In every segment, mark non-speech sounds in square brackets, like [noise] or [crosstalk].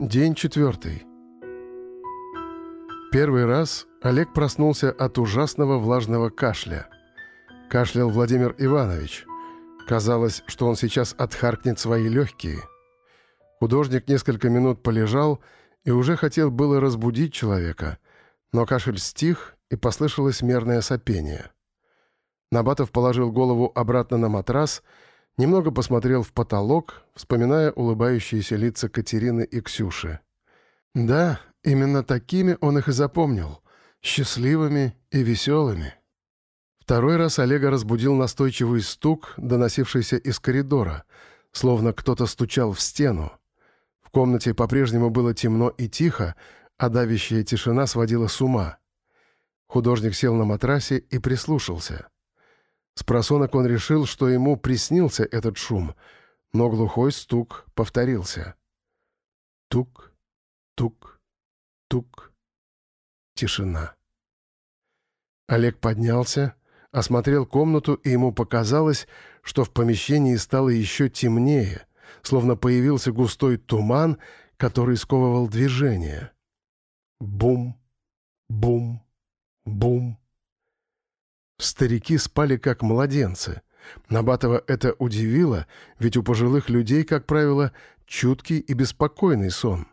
День четвертый. Первый раз Олег проснулся от ужасного влажного кашля. Кашлял Владимир Иванович. Казалось, что он сейчас отхаркнет свои легкие. Художник несколько минут полежал и уже хотел было разбудить человека, но кашель стих, и послышалось мерное сопение. Набатов положил голову обратно на матрас Немного посмотрел в потолок, вспоминая улыбающиеся лица Катерины и Ксюши. Да, именно такими он их и запомнил. Счастливыми и веселыми. Второй раз Олега разбудил настойчивый стук, доносившийся из коридора, словно кто-то стучал в стену. В комнате по-прежнему было темно и тихо, а давящая тишина сводила с ума. Художник сел на матрасе и прислушался — с просонок он решил, что ему приснился этот шум, но глухой стук повторился. Тук, тук, тук. Тишина. Олег поднялся, осмотрел комнату, и ему показалось, что в помещении стало еще темнее, словно появился густой туман, который сковывал движение. Бум, бум, бум. Старики спали как младенцы. Набатова это удивило, ведь у пожилых людей, как правило, чуткий и беспокойный сон.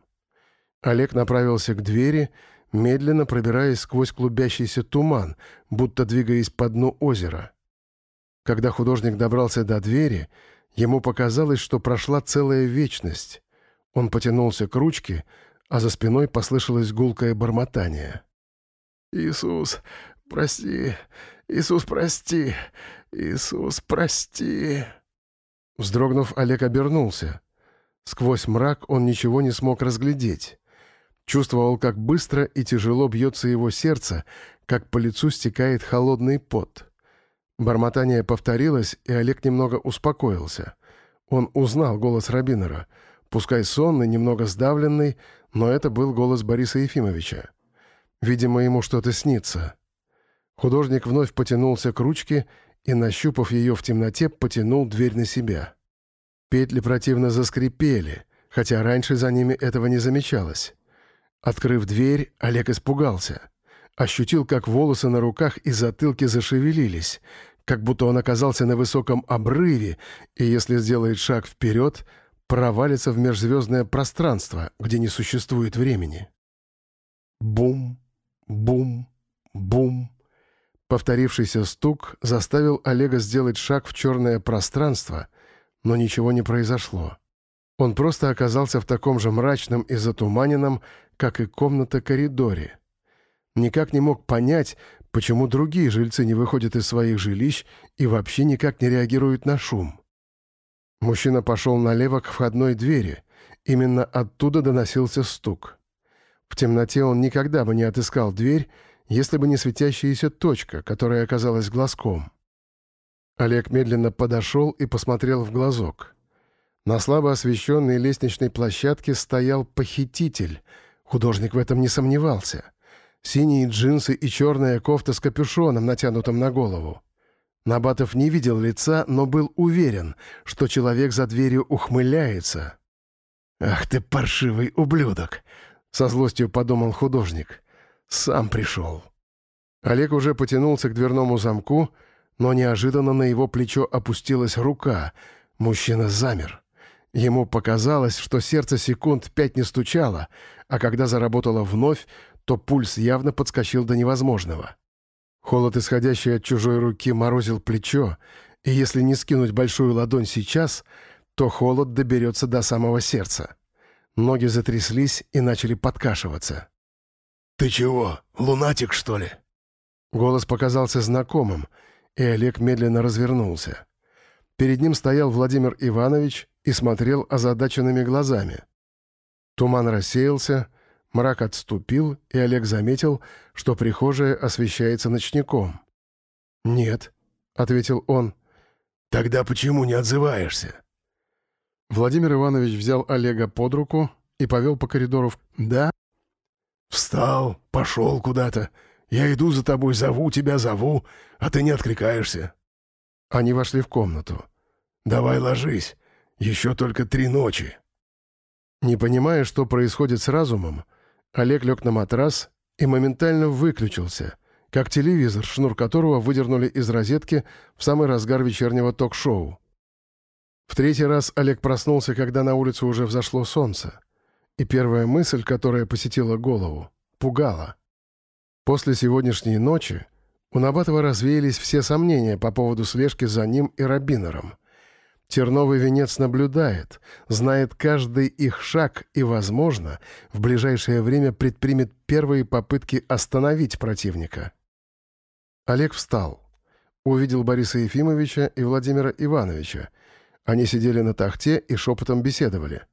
Олег направился к двери, медленно пробираясь сквозь клубящийся туман, будто двигаясь по дну озера. Когда художник добрался до двери, ему показалось, что прошла целая вечность. Он потянулся к ручке, а за спиной послышалось гулкое бормотание. «Иисус, прости, Иисус, прости! Иисус, прости!» Вздрогнув, Олег обернулся. Сквозь мрак он ничего не смог разглядеть. Чувствовал, как быстро и тяжело бьется его сердце, как по лицу стекает холодный пот. Бормотание повторилось, и Олег немного успокоился. Он узнал голос Рабинера. Пускай сонный, немного сдавленный, но это был голос Бориса Ефимовича. Видимо, ему что-то снится. Художник вновь потянулся к ручке и, нащупав ее в темноте, потянул дверь на себя. Петли противно заскрипели, хотя раньше за ними этого не замечалось. Открыв дверь, Олег испугался. Ощутил, как волосы на руках и затылке зашевелились, как будто он оказался на высоком обрыве, и если сделает шаг вперед, провалится в межзвездное пространство, где не существует времени. Бум, бум, бум. Повторившийся стук заставил Олега сделать шаг в черное пространство, но ничего не произошло. Он просто оказался в таком же мрачном и затуманенном, как и комната-коридоре. Никак не мог понять, почему другие жильцы не выходят из своих жилищ и вообще никак не реагируют на шум. Мужчина пошел налево к входной двери. Именно оттуда доносился стук. В темноте он никогда бы не отыскал дверь, если бы не светящаяся точка, которая оказалась глазком. Олег медленно подошел и посмотрел в глазок. На слабо освещенной лестничной площадке стоял похититель. Художник в этом не сомневался. Синие джинсы и черная кофта с капюшоном, натянутым на голову. Набатов не видел лица, но был уверен, что человек за дверью ухмыляется. «Ах ты, паршивый ублюдок!» — со злостью подумал художник. Сам пришел». Олег уже потянулся к дверному замку, но неожиданно на его плечо опустилась рука. Мужчина замер. Ему показалось, что сердце секунд пять не стучало, а когда заработало вновь, то пульс явно подскочил до невозможного. Холод, исходящий от чужой руки, морозил плечо, и если не скинуть большую ладонь сейчас, то холод доберется до самого сердца. Ноги затряслись и начали подкашиваться. «Ты чего, лунатик, что ли?» Голос показался знакомым, и Олег медленно развернулся. Перед ним стоял Владимир Иванович и смотрел озадаченными глазами. Туман рассеялся, мрак отступил, и Олег заметил, что прихожая освещается ночником. «Нет», — ответил он. «Тогда почему не отзываешься?» Владимир Иванович взял Олега под руку и повел по коридору. «Да, «Встал, пошел куда-то. Я иду за тобой, зову тебя, зову, а ты не откликаешься». Они вошли в комнату. «Давай ложись. Еще только три ночи». Не понимая, что происходит с разумом, Олег лег на матрас и моментально выключился, как телевизор, шнур которого выдернули из розетки в самый разгар вечернего ток-шоу. В третий раз Олег проснулся, когда на улице уже взошло солнце. И первая мысль, которая посетила голову, пугала. После сегодняшней ночи у Набатова развеялись все сомнения по поводу слежки за ним и Рабинером. Терновый венец наблюдает, знает каждый их шаг и, возможно, в ближайшее время предпримет первые попытки остановить противника. Олег встал. Увидел Бориса Ефимовича и Владимира Ивановича. Они сидели на тахте и шепотом беседовали.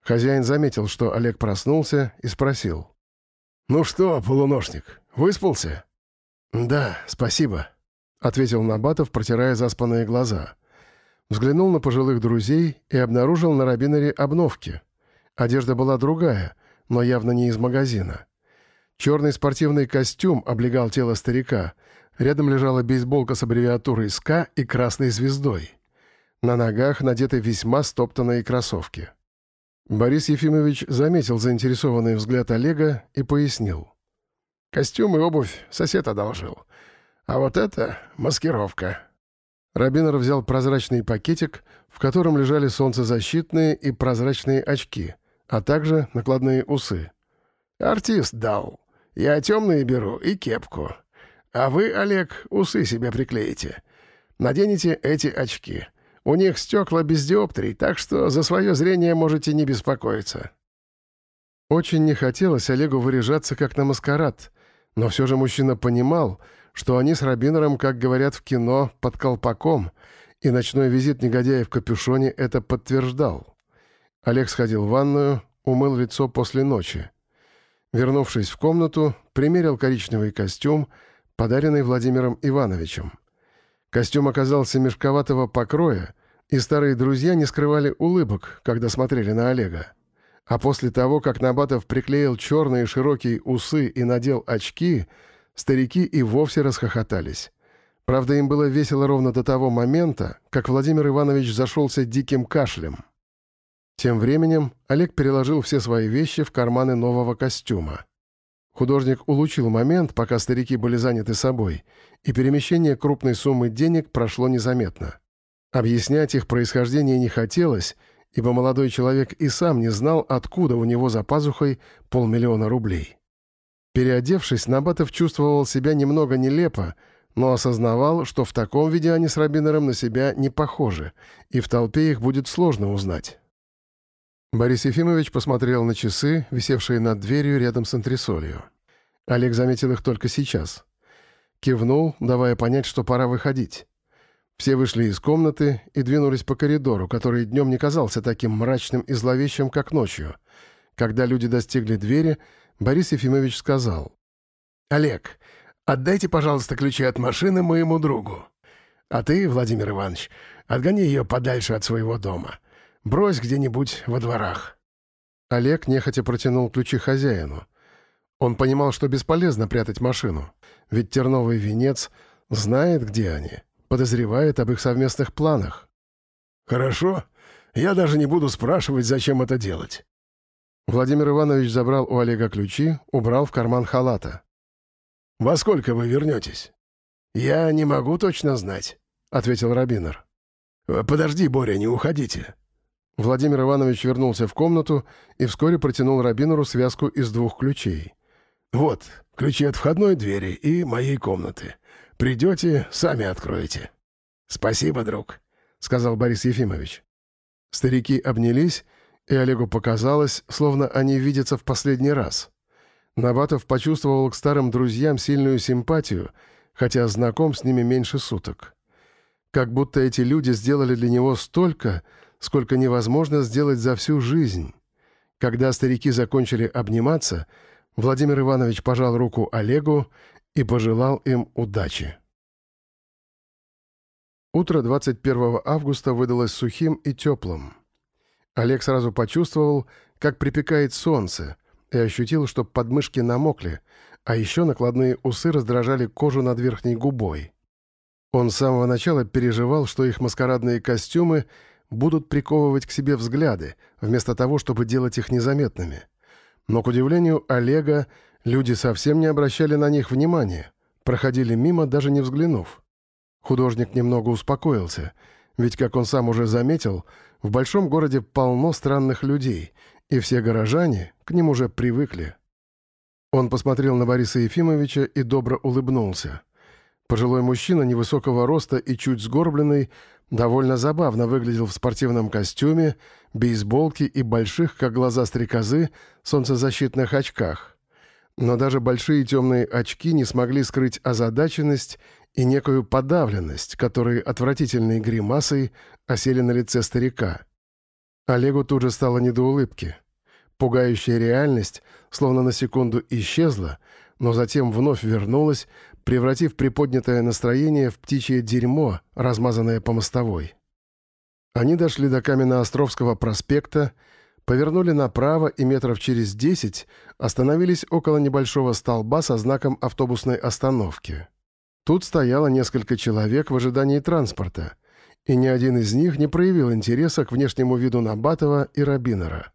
Хозяин заметил, что Олег проснулся, и спросил. «Ну что, полуношник, выспался?» «Да, спасибо», — ответил Набатов, протирая заспанные глаза. Взглянул на пожилых друзей и обнаружил на Рабинере обновки. Одежда была другая, но явно не из магазина. Черный спортивный костюм облегал тело старика. Рядом лежала бейсболка с аббревиатурой «СК» и красной звездой. На ногах надеты весьма стоптанные кроссовки. Борис Ефимович заметил заинтересованный взгляд Олега и пояснил. «Костюм и обувь сосед одолжил. А вот это — маскировка». Рабинер взял прозрачный пакетик, в котором лежали солнцезащитные и прозрачные очки, а также накладные усы. «Артист дал. Я темные беру и кепку. А вы, Олег, усы себе приклеите. Наденете эти очки. У них стекла без диоптрий, так что за свое зрение можете не беспокоиться». Очень не хотелось Олегу выряжаться как на маскарад, но все же мужчина понимал, что они с Рабинером, как говорят в кино, под колпаком, и ночной визит негодяя в капюшоне это подтверждал. Олег сходил в ванную, умыл лицо после ночи. Вернувшись в комнату, примерил коричневый костюм, подаренный Владимиром Ивановичем. Костюм оказался мешковатого покроя, и старые друзья не скрывали улыбок, когда смотрели на Олега. А после того, как Набатов приклеил черные широкие усы и надел очки, старики и вовсе расхохотались. Правда, им было весело ровно до того момента, как Владимир Иванович зашелся диким кашлем. Тем временем Олег переложил все свои вещи в карманы нового костюма. Художник улучил момент, пока старики были заняты собой, и перемещение крупной суммы денег прошло незаметно. Объяснять их происхождение не хотелось, ибо молодой человек и сам не знал, откуда у него за пазухой полмиллиона рублей. Переодевшись, Набатов чувствовал себя немного нелепо, но осознавал, что в таком виде они с Рабинером на себя не похожи, и в толпе их будет сложно узнать. Борис Ефимович посмотрел на часы, висевшие над дверью рядом с антресолью. Олег заметил их только сейчас. Кивнул, давая понять, что пора выходить. Все вышли из комнаты и двинулись по коридору, который днем не казался таким мрачным и зловещим, как ночью. Когда люди достигли двери, Борис Ефимович сказал. «Олег, отдайте, пожалуйста, ключи от машины моему другу. А ты, Владимир Иванович, отгони ее подальше от своего дома». Брось где-нибудь во дворах». Олег нехотя протянул ключи хозяину. Он понимал, что бесполезно прятать машину, ведь терновый венец знает, где они, подозревает об их совместных планах. «Хорошо. Я даже не буду спрашивать, зачем это делать». Владимир Иванович забрал у Олега ключи, убрал в карман халата. «Во сколько вы вернетесь?» «Я не могу точно знать», — ответил Рабинер. «Подожди, Боря, не уходите. Владимир Иванович вернулся в комнату и вскоре протянул Рабинеру связку из двух ключей. «Вот, ключи от входной двери и моей комнаты. Придете, сами откроете». «Спасибо, друг», — сказал Борис Ефимович. Старики обнялись, и Олегу показалось, словно они видятся в последний раз. Набатов почувствовал к старым друзьям сильную симпатию, хотя знаком с ними меньше суток. Как будто эти люди сделали для него столько, сколько невозможно сделать за всю жизнь. Когда старики закончили обниматься, Владимир Иванович пожал руку Олегу и пожелал им удачи. Утро 21 августа выдалось сухим и теплым. Олег сразу почувствовал, как припекает солнце, и ощутил, что подмышки намокли, а еще накладные усы раздражали кожу над верхней губой. Он с самого начала переживал, что их маскарадные костюмы будут приковывать к себе взгляды, вместо того, чтобы делать их незаметными. Но, к удивлению Олега, люди совсем не обращали на них внимания, проходили мимо, даже не взглянув. Художник немного успокоился, ведь, как он сам уже заметил, в большом городе полно странных людей, и все горожане к ним уже привыкли. Он посмотрел на Бориса Ефимовича и добро улыбнулся. Пожилой мужчина невысокого роста и чуть сгорбленный довольно забавно выглядел в спортивном костюме, бейсболке и больших, как глаза стрекозы, солнцезащитных очках. Но даже большие темные очки не смогли скрыть озадаченность и некую подавленность, которые отвратительной гримасой осели на лице старика. Олегу тут же стало не до улыбки. Пугающая реальность словно на секунду исчезла, но затем вновь вернулась, превратив приподнятое настроение в птичье дерьмо, размазанное по мостовой. Они дошли до Каменноостровского проспекта, повернули направо и метров через десять остановились около небольшого столба со знаком автобусной остановки. Тут стояло несколько человек в ожидании транспорта, и ни один из них не проявил интереса к внешнему виду Набатова и Рабинера.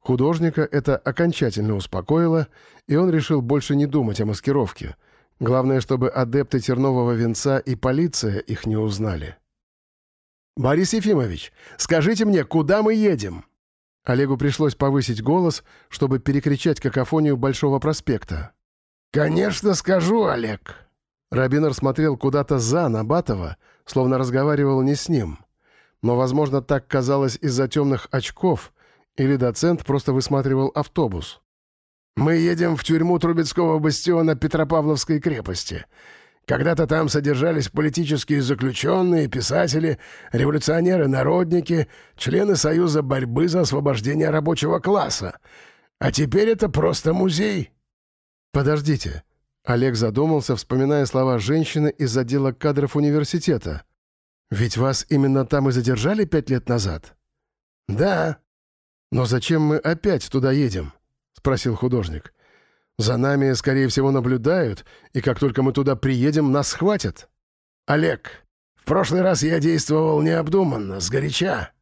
Художника это окончательно успокоило, и он решил больше не думать о маскировке — Главное, чтобы адепты тернового венца и полиция их не узнали. «Борис Ефимович, скажите мне, куда мы едем?» Олегу пришлось повысить голос, чтобы перекричать какофонию Большого проспекта. «Конечно скажу, Олег!» Рабинер смотрел куда-то за Набатова, словно разговаривал не с ним. Но, возможно, так казалось из-за темных очков, или доцент просто высматривал автобус. Мы едем в тюрьму Трубецкого бастиона Петропавловской крепости. Когда-то там содержались политические заключенные, писатели, революционеры-народники, члены Союза борьбы за освобождение рабочего класса. А теперь это просто музей». «Подождите». Олег задумался, вспоминая слова женщины из отдела кадров университета. «Ведь вас именно там и задержали пять лет назад?» «Да». «Но зачем мы опять туда едем?» спросил художник. «За нами, скорее всего, наблюдают, и как только мы туда приедем, нас схватят». «Олег, в прошлый раз я действовал необдуманно, сгоряча.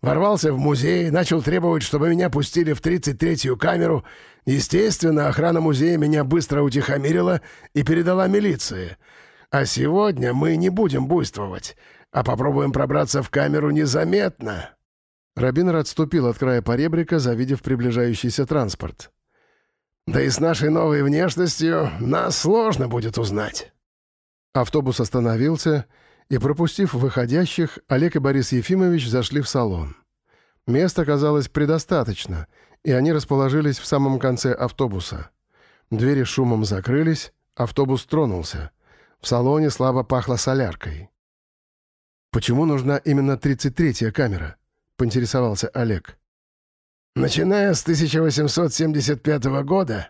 Ворвался в музей, начал требовать, чтобы меня пустили в 33-ю камеру. Естественно, охрана музея меня быстро утихомирила и передала милиции. А сегодня мы не будем буйствовать, а попробуем пробраться в камеру незаметно». Рабинер отступил от края поребрика, завидев приближающийся транспорт. «Да и с нашей новой внешностью нас сложно будет узнать». Автобус остановился, и, пропустив выходящих, Олег и Борис Ефимович зашли в салон. Места оказалось предостаточно, и они расположились в самом конце автобуса. Двери шумом закрылись, автобус тронулся. В салоне слабо пахло соляркой. Почему нужна именно 33-я камера? поинтересовался Олег. Начиная с 1875 года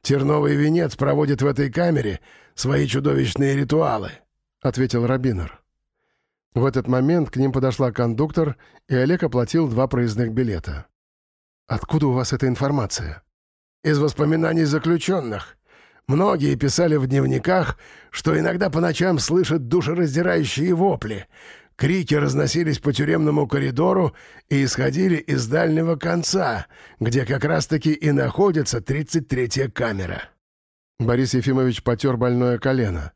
Терновый венец проводит в этой камере свои чудовищные ритуалы, ответил Рабинер. В этот момент к ним подошла кондуктор, и Олег оплатил два проездных билета. «Откуда у вас эта информация?» «Из воспоминаний заключенных. Многие писали в дневниках, что иногда по ночам слышат душераздирающие вопли, Крики разносились по тюремному коридору и исходили из дальнего конца, где как раз-таки и находится 33-я камера. Борис Ефимович потер больное колено.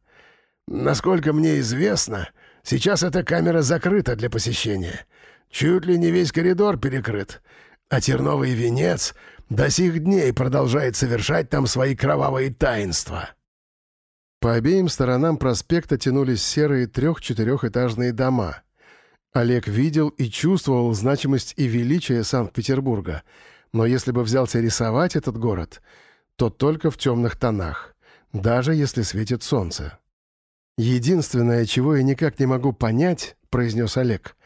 «Насколько мне известно, сейчас эта камера закрыта для посещения. Чуть ли не весь коридор перекрыт, а терновый венец до сих дней продолжает совершать там свои кровавые таинства». По обеим сторонам проспекта тянулись серые трех-четырехэтажные дома. Олег видел и чувствовал значимость и величие Санкт-Петербурга, но если бы взялся рисовать этот город, то только в темных тонах, даже если светит солнце. «Единственное, чего я никак не могу понять», — произнес Олег,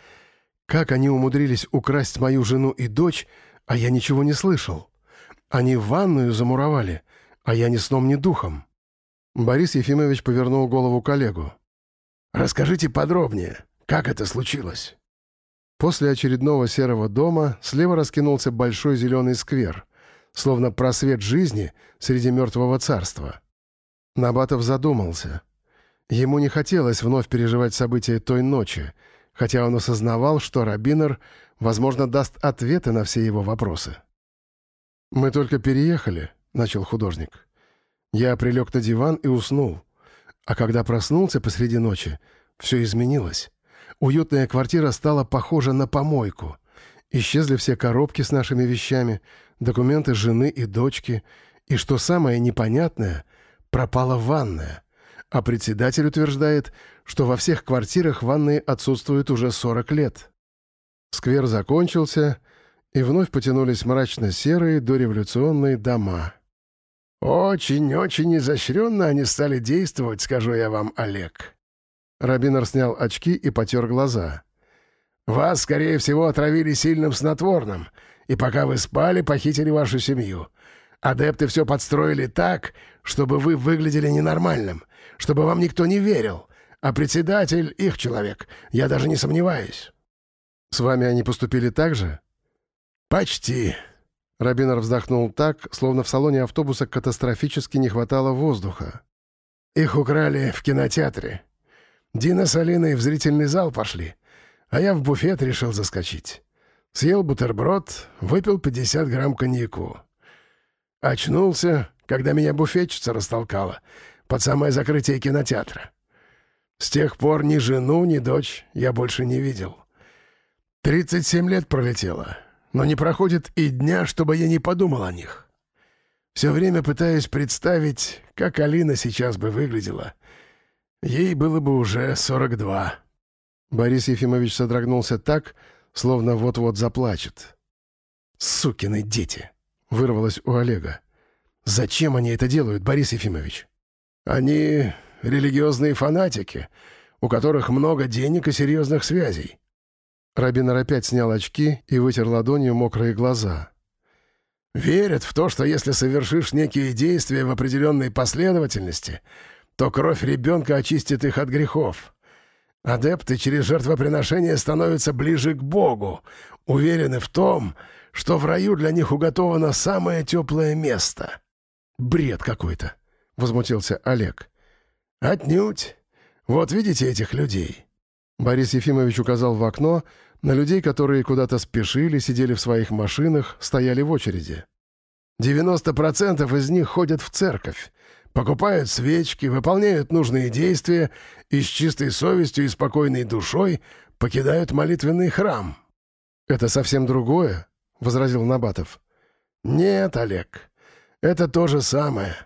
«как они умудрились украсть мою жену и дочь, а я ничего не слышал. Они ванную замуровали, а я ни сном, ни духом». Борис Ефимович повернул голову коллегу. «Расскажите подробнее, как это случилось?» После очередного серого дома слева раскинулся большой зеленый сквер, словно просвет жизни среди мертвого царства. Набатов задумался. Ему не хотелось вновь переживать события той ночи, хотя он осознавал, что Рабинер, возможно, даст ответы на все его вопросы. «Мы только переехали», — начал художник. Я прилег на диван и уснул. А когда проснулся посреди ночи, все изменилось. Уютная квартира стала похожа на помойку. Исчезли все коробки с нашими вещами, документы жены и дочки, и, что самое непонятное, пропала ванная. А председатель утверждает, что во всех квартирах ванные отсутствуют уже 40 лет. Сквер закончился, и вновь потянулись мрачно-серые дореволюционные дома. «Очень-очень изощренно они стали действовать, скажу я вам, Олег». Рабинер снял очки и потер глаза. «Вас, скорее всего, отравили сильным снотворным, и пока вы спали, похитили вашу семью. Адепты все подстроили так, чтобы вы выглядели ненормальным, чтобы вам никто не верил, а председатель — их человек, я даже не сомневаюсь». «С вами они поступили так же?» «Почти». Рабинер вздохнул так, словно в салоне автобуса катастрофически не хватало воздуха. «Их украли в кинотеатре. Дина с Алиной в зрительный зал пошли, а я в буфет решил заскочить. Съел бутерброд, выпил 50 грамм коньяку. Очнулся, когда меня буфетчица растолкала под самое закрытие кинотеатра. С тех пор ни жену, ни дочь я больше не видел. 37 лет пролетело, но не проходит и дня, чтобы я не подумал о них. Все время пытаюсь представить, как Алина сейчас бы выглядела. Ей было бы уже 42. Борис Ефимович содрогнулся так, словно вот-вот заплачет. «Сукины дети!» — вырвалось у Олега. «Зачем они это делают, Борис Ефимович?» «Они религиозные фанатики, у которых много денег и серьезных связей. Рабинер опять снял очки и вытер ладонью мокрые глаза. «Верят в то, что если совершишь некие действия в определенной последовательности, то кровь ребенка очистит их от грехов. Адепты через жертвоприношение становятся ближе к Богу, уверены в том, что в раю для них уготовано самое теплое место». «Бред какой-то», — возмутился Олег. «Отнюдь. Вот видите этих людей?» Борис Ефимович указал в окно на людей, которые куда-то спешили, сидели в своих машинах, стояли в очереди. «Девяносто процентов из них ходят в церковь, покупают свечки, выполняют нужные действия и с чистой совестью и спокойной душой покидают молитвенный храм». «Это совсем другое», — возразил Набатов. «Нет, Олег, это то же самое.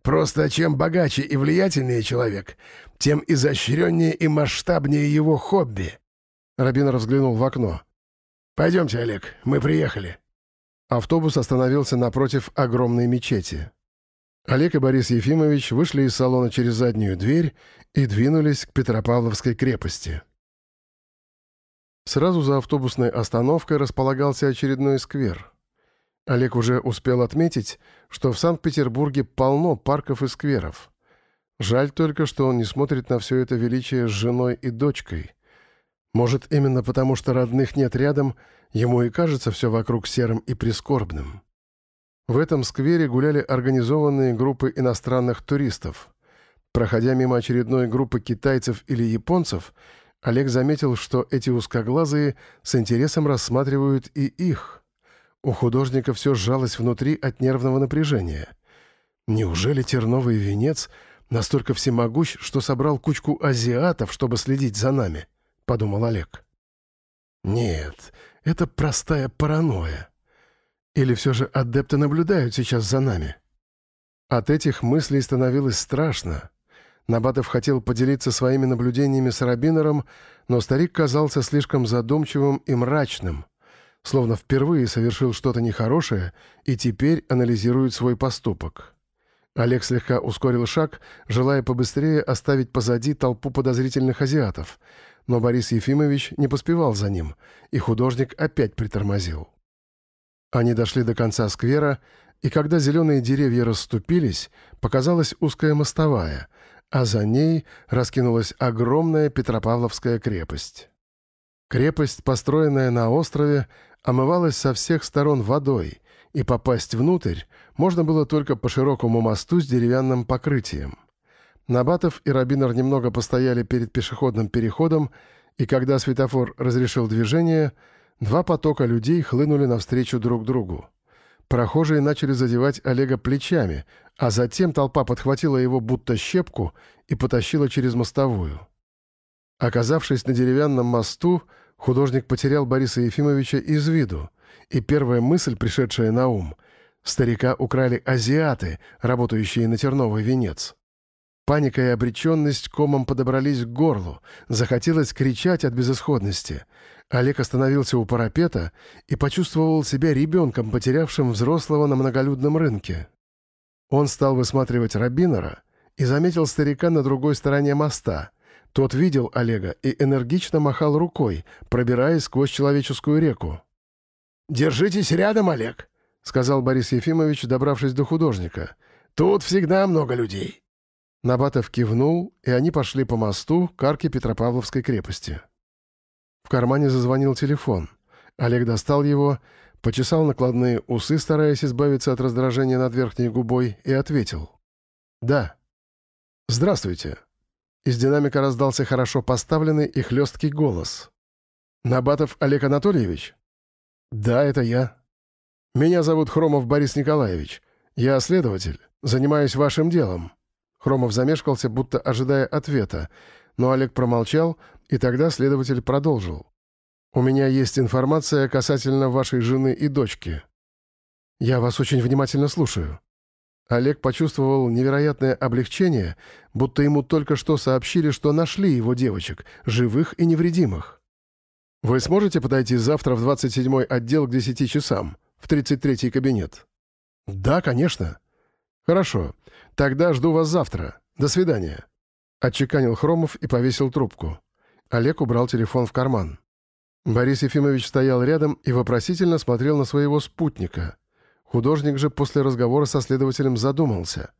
Просто чем богаче и влиятельнее человек, тем изощреннее и масштабнее его хобби». Рабинер взглянул в окно. «Пойдемте, Олег, мы приехали». Автобус остановился напротив огромной мечети. Олег и Борис Ефимович вышли из салона через заднюю дверь и двинулись к Петропавловской крепости. Сразу за автобусной остановкой располагался очередной сквер. Олег уже успел отметить, что в Санкт-Петербурге полно парков и скверов. Жаль только, что он не смотрит на все это величие с женой и дочкой. Может, именно потому, что родных нет рядом, ему и кажется все вокруг серым и прискорбным. В этом сквере гуляли организованные группы иностранных туристов. Проходя мимо очередной группы китайцев или японцев, Олег заметил, что эти узкоглазые с интересом рассматривают и их. У художника все сжалось внутри от нервного напряжения. Неужели терновый венец настолько всемогущ, что собрал кучку азиатов, чтобы следить за нами? — подумал Олег. Нет, это простая паранойя. Или все же адепты наблюдают сейчас за нами? От этих мыслей становилось страшно. Набатов хотел поделиться своими наблюдениями с Рабинером, но старик казался слишком задумчивым и мрачным — словно впервые совершил что-то нехорошее и теперь анализирует свой поступок. Олег слегка ускорил шаг, желая побыстрее оставить позади толпу подозрительных азиатов, но Борис Ефимович не поспевал за ним, и художник опять притормозил. Они дошли до конца сквера, и когда зеленые деревья расступились, показалась узкая мостовая, а за ней раскинулась огромная Петропавловская крепость. Крепость, построенная на острове, омывалась со всех сторон водой, и попасть внутрь можно было только по широкому мосту с деревянным покрытием. Набатов и Рабинер немного постояли перед пешеходным переходом и когда светофор разрешил движение, два потока людей хлынули навстречу друг другу. Прохожие начали задевать Олега плечами, а затем толпа подхватила его будто щепку и потащила через мостовую. Оказавшись на деревянном мосту, художник потерял Бориса Ефимовича из виду, и первая мысль, пришедшая на ум — старика украли азиаты, работающие на терновый венец. Паника и обреченность комом подобрались к горлу, захотелось кричать от безысходности. Олег остановился у парапета и почувствовал себя ребенком, потерявшим взрослого на многолюдном рынке. Он стал высматривать Рабинера и заметил старика на другой стороне моста. Тот видел Олега и энергично махал рукой, пробираясь сквозь человеческую реку. «Держитесь рядом, Олег», — сказал Борис Ефимович, добравшись до художника. «Тут всегда много людей». Набатов кивнул, и они пошли по мосту к арке Петропавловской крепости. В кармане зазвонил телефон. Олег достал его, почесал накладные усы, стараясь избавиться от раздражения над верхней губой, и ответил. «Да». «Здравствуйте». Из динамика раздался хорошо поставленный и хлесткий голос. «Набатов Олег Анатольевич?» «Да, это я». «Меня зовут Хромов Борис Николаевич. Я следователь. Занимаюсь вашим делом». Хромов замешкался, будто ожидая ответа, но Олег промолчал, и тогда следователь продолжил. «У меня есть информация касательно вашей жены и дочки». «Я вас очень внимательно слушаю». Олег почувствовал невероятное облегчение, будто ему только что сообщили, что нашли его девочек, живых и невредимых. «Вы сможете подойти завтра в 27-й отдел к 10 часам, в 33-й кабинет?» «Да, конечно». «Хорошо. Тогда жду вас завтра. До свидания». Отчеканил Хромов и повесил трубку. Олег убрал телефон в карман. Борис Ефимович стоял рядом и вопросительно смотрел на своего спутника. Художник же после разговора со следователем задумался.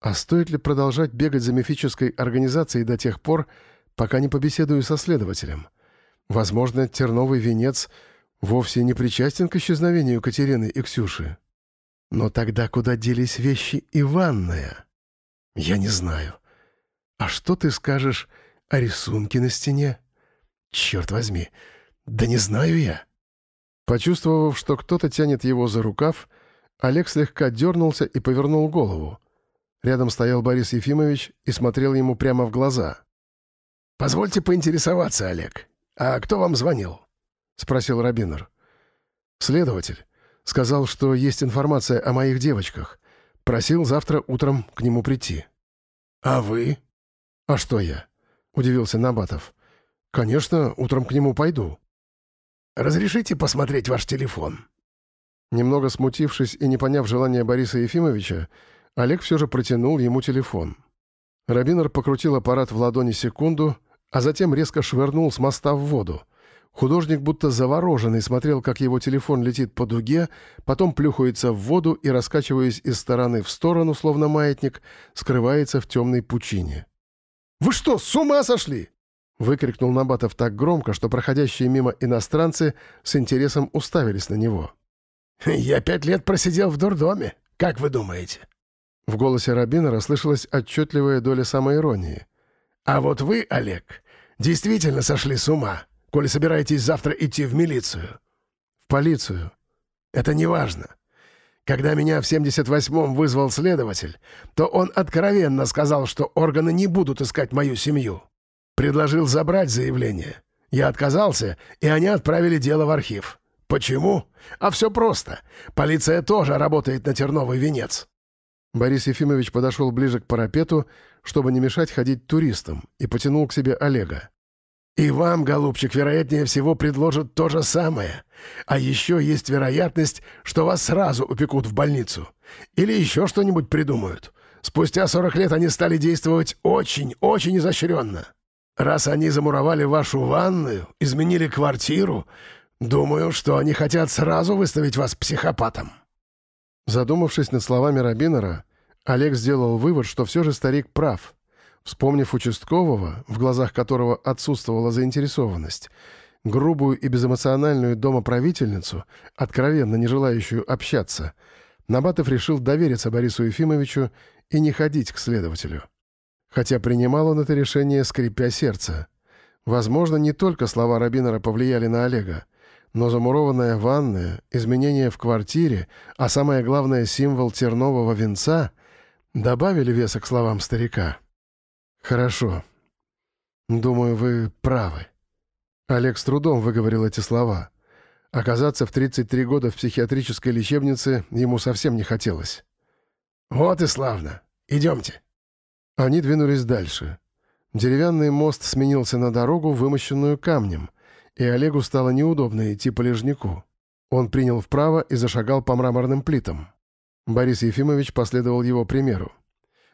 А стоит ли продолжать бегать за мифической организацией до тех пор, пока не побеседую со следователем? Возможно, терновый венец вовсе не причастен к исчезновению Катерины и Ксюши. Но тогда куда делись вещи и ванная? Я не знаю. А что ты скажешь о рисунке на стене? Черт возьми, да не знаю я. Почувствовав, что кто-то тянет его за рукав, Олег слегка дернулся и повернул голову. Рядом стоял Борис Ефимович и смотрел ему прямо в глаза. «Позвольте поинтересоваться, Олег. А кто вам звонил?» — спросил Рабинер. «Следователь. Сказал, что есть информация о моих девочках. Просил завтра утром к нему прийти». «А вы?» «А что я?» — удивился Набатов. «Конечно, утром к нему пойду». «Разрешите посмотреть ваш телефон?» Немного смутившись и не поняв желания Бориса Ефимовича, Олег все же протянул ему телефон. Рабинер покрутил аппарат в ладони секунду, а затем резко швырнул с моста в воду. Художник будто завороженный смотрел, как его телефон летит по дуге, потом плюхается в воду и, раскачиваясь из стороны в сторону, словно маятник, скрывается в темной пучине. «Вы что, с ума сошли?» выкрикнул Набатов так громко, что проходящие мимо иностранцы с интересом уставились на него. [laughs] «Я пять лет просидел в дурдоме. Как вы думаете?» В голосе Рабина расслышалась отчетливая доля самоиронии. «А вот вы, Олег, действительно сошли с ума коли собираетесь завтра идти в милицию». «В полицию». «Это не важно. Когда меня в 78-м вызвал следователь, то он откровенно сказал, что органы не будут искать мою семью. Предложил забрать заявление. Я отказался, и они отправили дело в архив. Почему? А все просто. Полиция тоже работает на терновый венец». Борис Ефимович подошел ближе к парапету, чтобы не мешать ходить туристам, и потянул к себе Олега. И вам, голубчик, вероятнее всего предложат то же самое. А еще есть вероятность, что вас сразу упекут в больницу. Или еще что-нибудь придумают. Спустя 40 лет они стали действовать очень, очень изощренно. Раз они замуровали вашу ванную, изменили квартиру, думаю, что они хотят сразу выставить вас психопатом». Задумавшись над словами Рабинера, Олег сделал вывод, что все же старик прав — Вспомнив участкового, в глазах которого отсутствовала заинтересованность, грубую и безэмоциональную домоправительницу, откровенно не желающую общаться, Набатов решил довериться Борису Ефимовичу и не ходить к следователю. Хотя принимал он это решение, скрипя сердце. Возможно, не только слова Рабинера повлияли на Олега, но замурованная ванная, изменения в квартире, а самое главное, символ тернового венца добавили веса к словам старика. «Хорошо. Думаю, вы правы». Олег с трудом выговорил эти слова. Оказаться в 33 года в психиатрической лечебнице ему совсем не хотелось. «Вот и славно. Идемте». Они двинулись дальше. Деревянный мост сменился на дорогу, вымощенную камнем, и Олегу стало неудобно идти по лежнику. Он принял вправо и зашагал по мраморным плитам. Борис Ефимович последовал его примеру.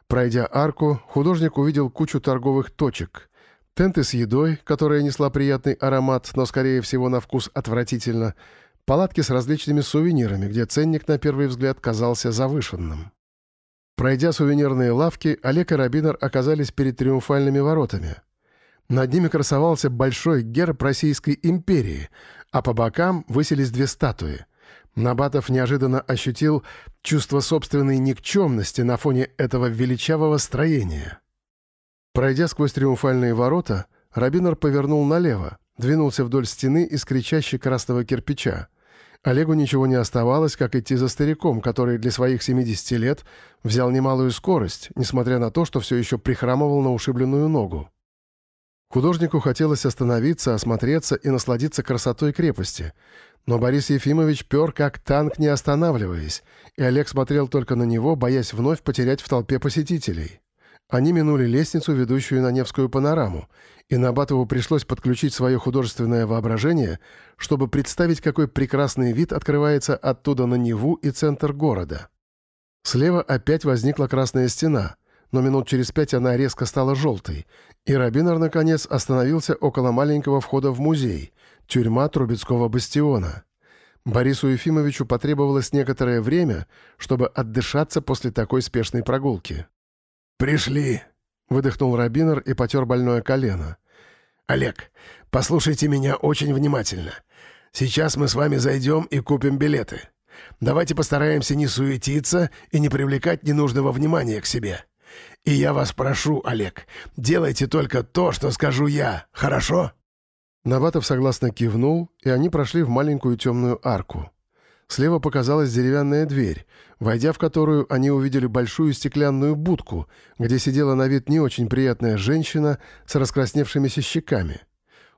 Пройдя арку, художник увидел кучу торговых точек. Тенты с едой, которая несла приятный аромат, но, скорее всего, на вкус отвратительно. Палатки с различными сувенирами, где ценник, на первый взгляд, казался завышенным. Пройдя сувенирные лавки, Олег и Рабинер оказались перед триумфальными воротами. Над ними красовался большой герб Российской империи, а по бокам высились две статуи. Набатов неожиданно ощутил чувство собственной никчемности на фоне этого величавого строения. Пройдя сквозь триумфальные ворота, Рабинер повернул налево, двинулся вдоль стены из кричащей красного кирпича. Олегу ничего не оставалось, как идти за стариком, который для своих 70 лет взял немалую скорость, несмотря на то, что все еще прихрамывал на ушибленную ногу. Художнику хотелось остановиться, осмотреться и насладиться красотой крепости. Но Борис Ефимович пер как танк, не останавливаясь, и Олег смотрел только на него, боясь вновь потерять в толпе посетителей. Они минули лестницу, ведущую на Невскую панораму, и Набатову пришлось подключить свое художественное воображение, чтобы представить, какой прекрасный вид открывается оттуда на Неву и центр города. Слева опять возникла красная стена, но минут через пять она резко стала желтой, и Рабинер, наконец, остановился около маленького входа в музей, тюрьма Трубецкого бастиона. Борису Ефимовичу потребовалось некоторое время, чтобы отдышаться после такой спешной прогулки. «Пришли», — выдохнул Рабинер и потер больное колено. «Олег, послушайте меня очень внимательно. Сейчас мы с вами зайдем и купим билеты. Давайте постараемся не суетиться и не привлекать ненужного внимания к себе. И я вас прошу, Олег, делайте только то, что скажу я, хорошо?» Набатов согласно кивнул, и они прошли в маленькую темную арку. Слева показалась деревянная дверь, войдя в которую они увидели большую стеклянную будку, где сидела на вид не очень приятная женщина с раскрасневшимися щеками.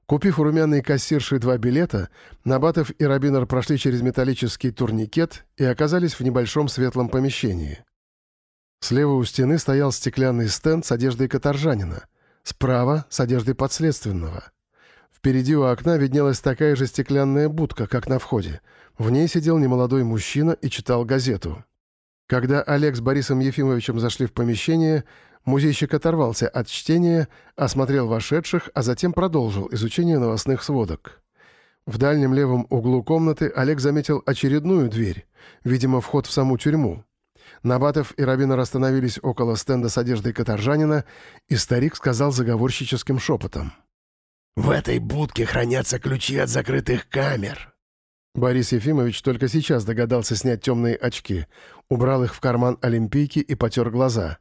Купив у румяной кассирши два билета, Набатов и Рабинер прошли через металлический турникет и оказались в небольшом светлом помещении. Слева у стены стоял стеклянный стенд с одеждой каторжанина, справа — с одеждой подследственного. Впереди у окна виднелась такая же стеклянная будка, как на входе — в ней сидел немолодой мужчина и читал газету. Когда Олег с Борисом Ефимовичем зашли в помещение, музейщик оторвался от чтения, осмотрел вошедших, а затем продолжил изучение новостных сводок. В дальнем левом углу комнаты Олег заметил очередную дверь, видимо, вход в саму тюрьму. Набатов и Рабинор остановились около стенда с одеждой каторжанина, и старик сказал заговорщическим шепотом. «В этой будке хранятся ключи от закрытых камер. Борис Ефимович только сейчас догадался снять темные очки, убрал их в карман олимпийки и потер глаза.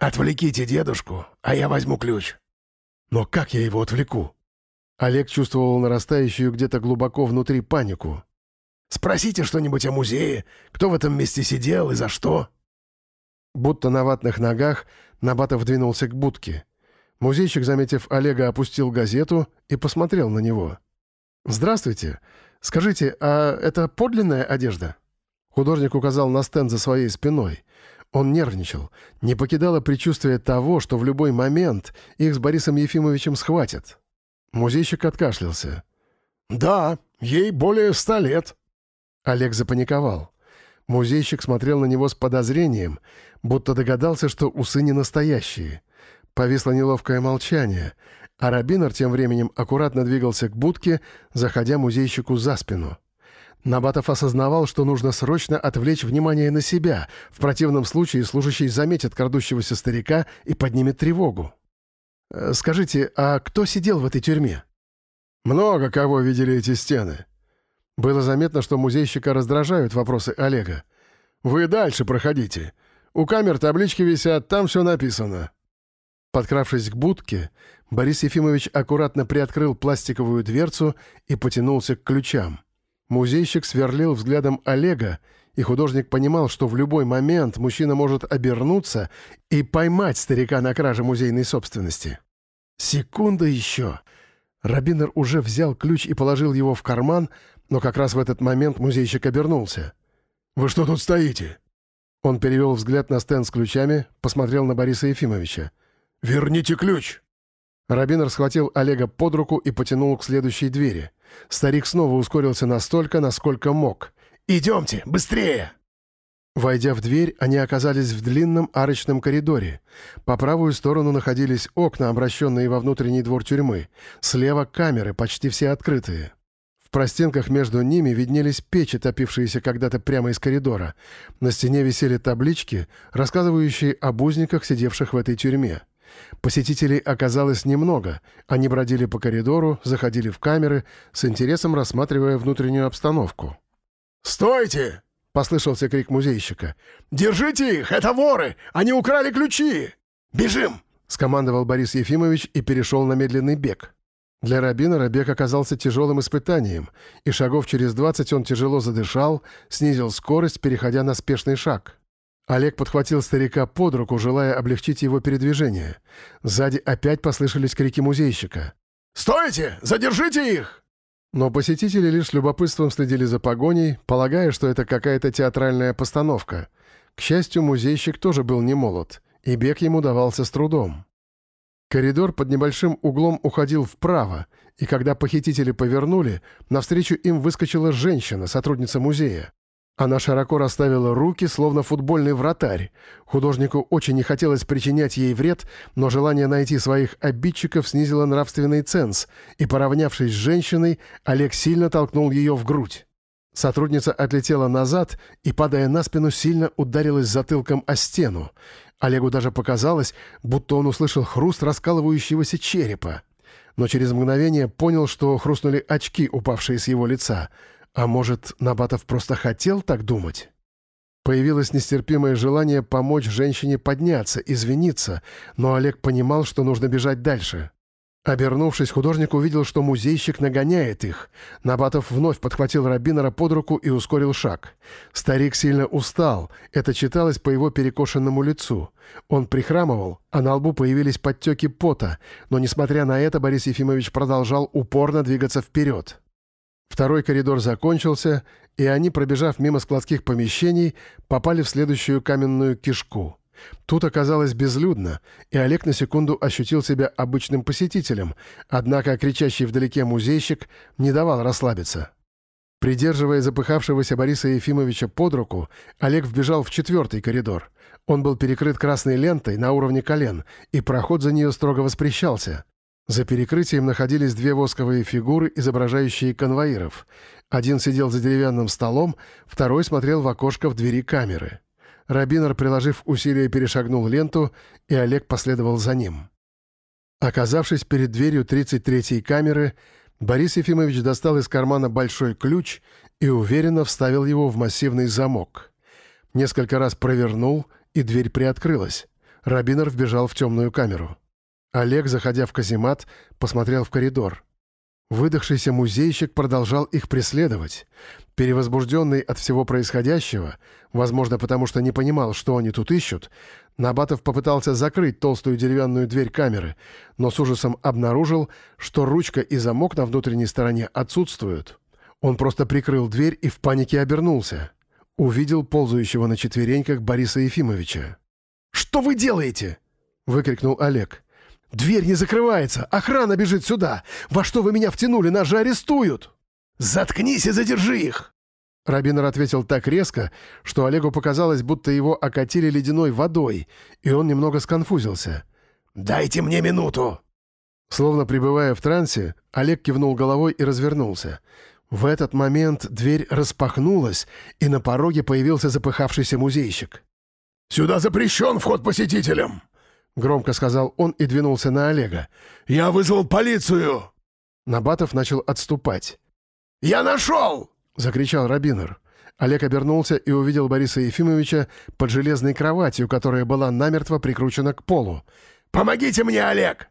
«Отвлеките дедушку, а я возьму ключ». «Но как я его отвлеку?» Олег чувствовал нарастающую где-то глубоко внутри панику. «Спросите что-нибудь о музее, кто в этом месте сидел и за что?» Будто на ватных ногах Набатов двинулся к будке. Музейщик, заметив Олега, опустил газету и посмотрел на него. «Здравствуйте. «Скажите, а это подлинная одежда?» Художник указал на стенд за своей спиной. Он нервничал. Не покидало предчувствие того, что в любой момент их с Борисом Ефимовичем схватят. Музейщик откашлялся. «Да, ей более ста лет». Олег запаниковал. Музейщик смотрел на него с подозрением, будто догадался, что усы не настоящие. Повисло неловкое молчание — а Рабинер тем временем аккуратно двигался к будке, заходя музейщику за спину. Набатов осознавал, что нужно срочно отвлечь внимание на себя, в противном случае служащий заметит крадущегося старика и поднимет тревогу. «Э, «Скажите, а кто сидел в этой тюрьме?» «Много кого видели эти стены». Было заметно, что музейщика раздражают вопросы Олега. «Вы дальше проходите. У камер таблички висят, там все написано». Подкравшись к будке, Борис Ефимович аккуратно приоткрыл пластиковую дверцу и потянулся к ключам. Музейщик сверлил взглядом Олега, и художник понимал, что в любой момент мужчина может обернуться и поймать старика на краже музейной собственности. Секунда еще. Рабинер уже взял ключ и положил его в карман, но как раз в этот момент музейщик обернулся. «Вы что тут стоите?» Он перевел взгляд на стенд с ключами, посмотрел на Бориса Ефимовича. «Верните ключ!» Рабинер схватил Олега под руку и потянул к следующей двери. Старик снова ускорился настолько, насколько мог. «Идемте, быстрее!» Войдя в дверь, они оказались в длинном арочном коридоре. По правую сторону находились окна, обращенные во внутренний двор тюрьмы. Слева камеры, почти все открытые. В простенках между ними виднелись печи, топившиеся когда-то прямо из коридора. На стене висели таблички, рассказывающие об узниках, сидевших в этой тюрьме. Посетителей оказалось немного. Они бродили по коридору, заходили в камеры, с интересом рассматривая внутреннюю обстановку. «Стойте!» — послышался крик музейщика. «Держите их! Это воры! Они украли ключи! Бежим!» — скомандовал Борис Ефимович и перешел на медленный бег. Для Рабина бег оказался тяжелым испытанием, и шагов через двадцать он тяжело задышал, снизил скорость, переходя на спешный шаг. Олег подхватил старика под руку, желая облегчить его передвижение. Сзади опять послышались крики музейщика. «Стойте! Задержите их!» Но посетители лишь с любопытством следили за погоней, полагая, что это какая-то театральная постановка. К счастью, музейщик тоже был не молод, и бег ему давался с трудом. Коридор под небольшим углом уходил вправо, и когда похитители повернули, навстречу им выскочила женщина, сотрудница музея. Она широко расставила руки, словно футбольный вратарь. Художнику очень не хотелось причинять ей вред, но желание найти своих обидчиков снизило нравственный ценз, и, поравнявшись с женщиной, Олег сильно толкнул ее в грудь. Сотрудница отлетела назад и, падая на спину, сильно ударилась затылком о стену. Олегу даже показалось, будто он услышал хруст раскалывающегося черепа. Но через мгновение понял, что хрустнули очки, упавшие с его лица. А может, Набатов просто хотел так думать? Появилось нестерпимое желание помочь женщине подняться, извиниться, но Олег понимал, что нужно бежать дальше. Обернувшись, художник увидел, что музейщик нагоняет их. Набатов вновь подхватил Рабинера под руку и ускорил шаг. Старик сильно устал, это читалось по его перекошенному лицу. Он прихрамывал, а на лбу появились подтеки пота, но, несмотря на это, Борис Ефимович продолжал упорно двигаться вперед. Второй коридор закончился, и они, пробежав мимо складских помещений, попали в следующую каменную кишку. Тут оказалось безлюдно, и Олег на секунду ощутил себя обычным посетителем, однако кричащий вдалеке музейщик не давал расслабиться. Придерживая запыхавшегося Бориса Ефимовича под руку, Олег вбежал в четвертый коридор. Он был перекрыт красной лентой на уровне колен, и проход за нее строго воспрещался. За перекрытием находились две восковые фигуры, изображающие конвоиров. Один сидел за деревянным столом, второй смотрел в окошко в двери камеры. Рабинер, приложив усилия, перешагнул ленту, и Олег последовал за ним. Оказавшись перед дверью 33-й камеры, Борис Ефимович достал из кармана большой ключ и уверенно вставил его в массивный замок. Несколько раз провернул, и дверь приоткрылась. Рабинер вбежал в темную камеру. Олег, заходя в каземат, посмотрел в коридор. Выдохшийся музейщик продолжал их преследовать. Перевозбужденный от всего происходящего, возможно, потому что не понимал, что они тут ищут, Набатов попытался закрыть толстую деревянную дверь камеры, но с ужасом обнаружил, что ручка и замок на внутренней стороне отсутствуют. Он просто прикрыл дверь и в панике обернулся. Увидел ползающего на четвереньках Бориса Ефимовича. «Что вы делаете?» — выкрикнул Олег. «Дверь не закрывается! Охрана бежит сюда! Во что вы меня втянули? Нас же арестуют!» «Заткнись и задержи их!» Рабинер ответил так резко, что Олегу показалось, будто его окатили ледяной водой, и он немного сконфузился. «Дайте мне минуту!» Словно пребывая в трансе, Олег кивнул головой и развернулся. В этот момент дверь распахнулась, и на пороге появился запыхавшийся музейщик. «Сюда запрещен вход посетителям!» — громко сказал он и двинулся на Олега. «Я вызвал полицию!» Набатов начал отступать. «Я нашел!» — закричал Рабинер. Олег обернулся и увидел Бориса Ефимовича под железной кроватью, которая была намертво прикручена к полу. «Помогите мне, Олег!»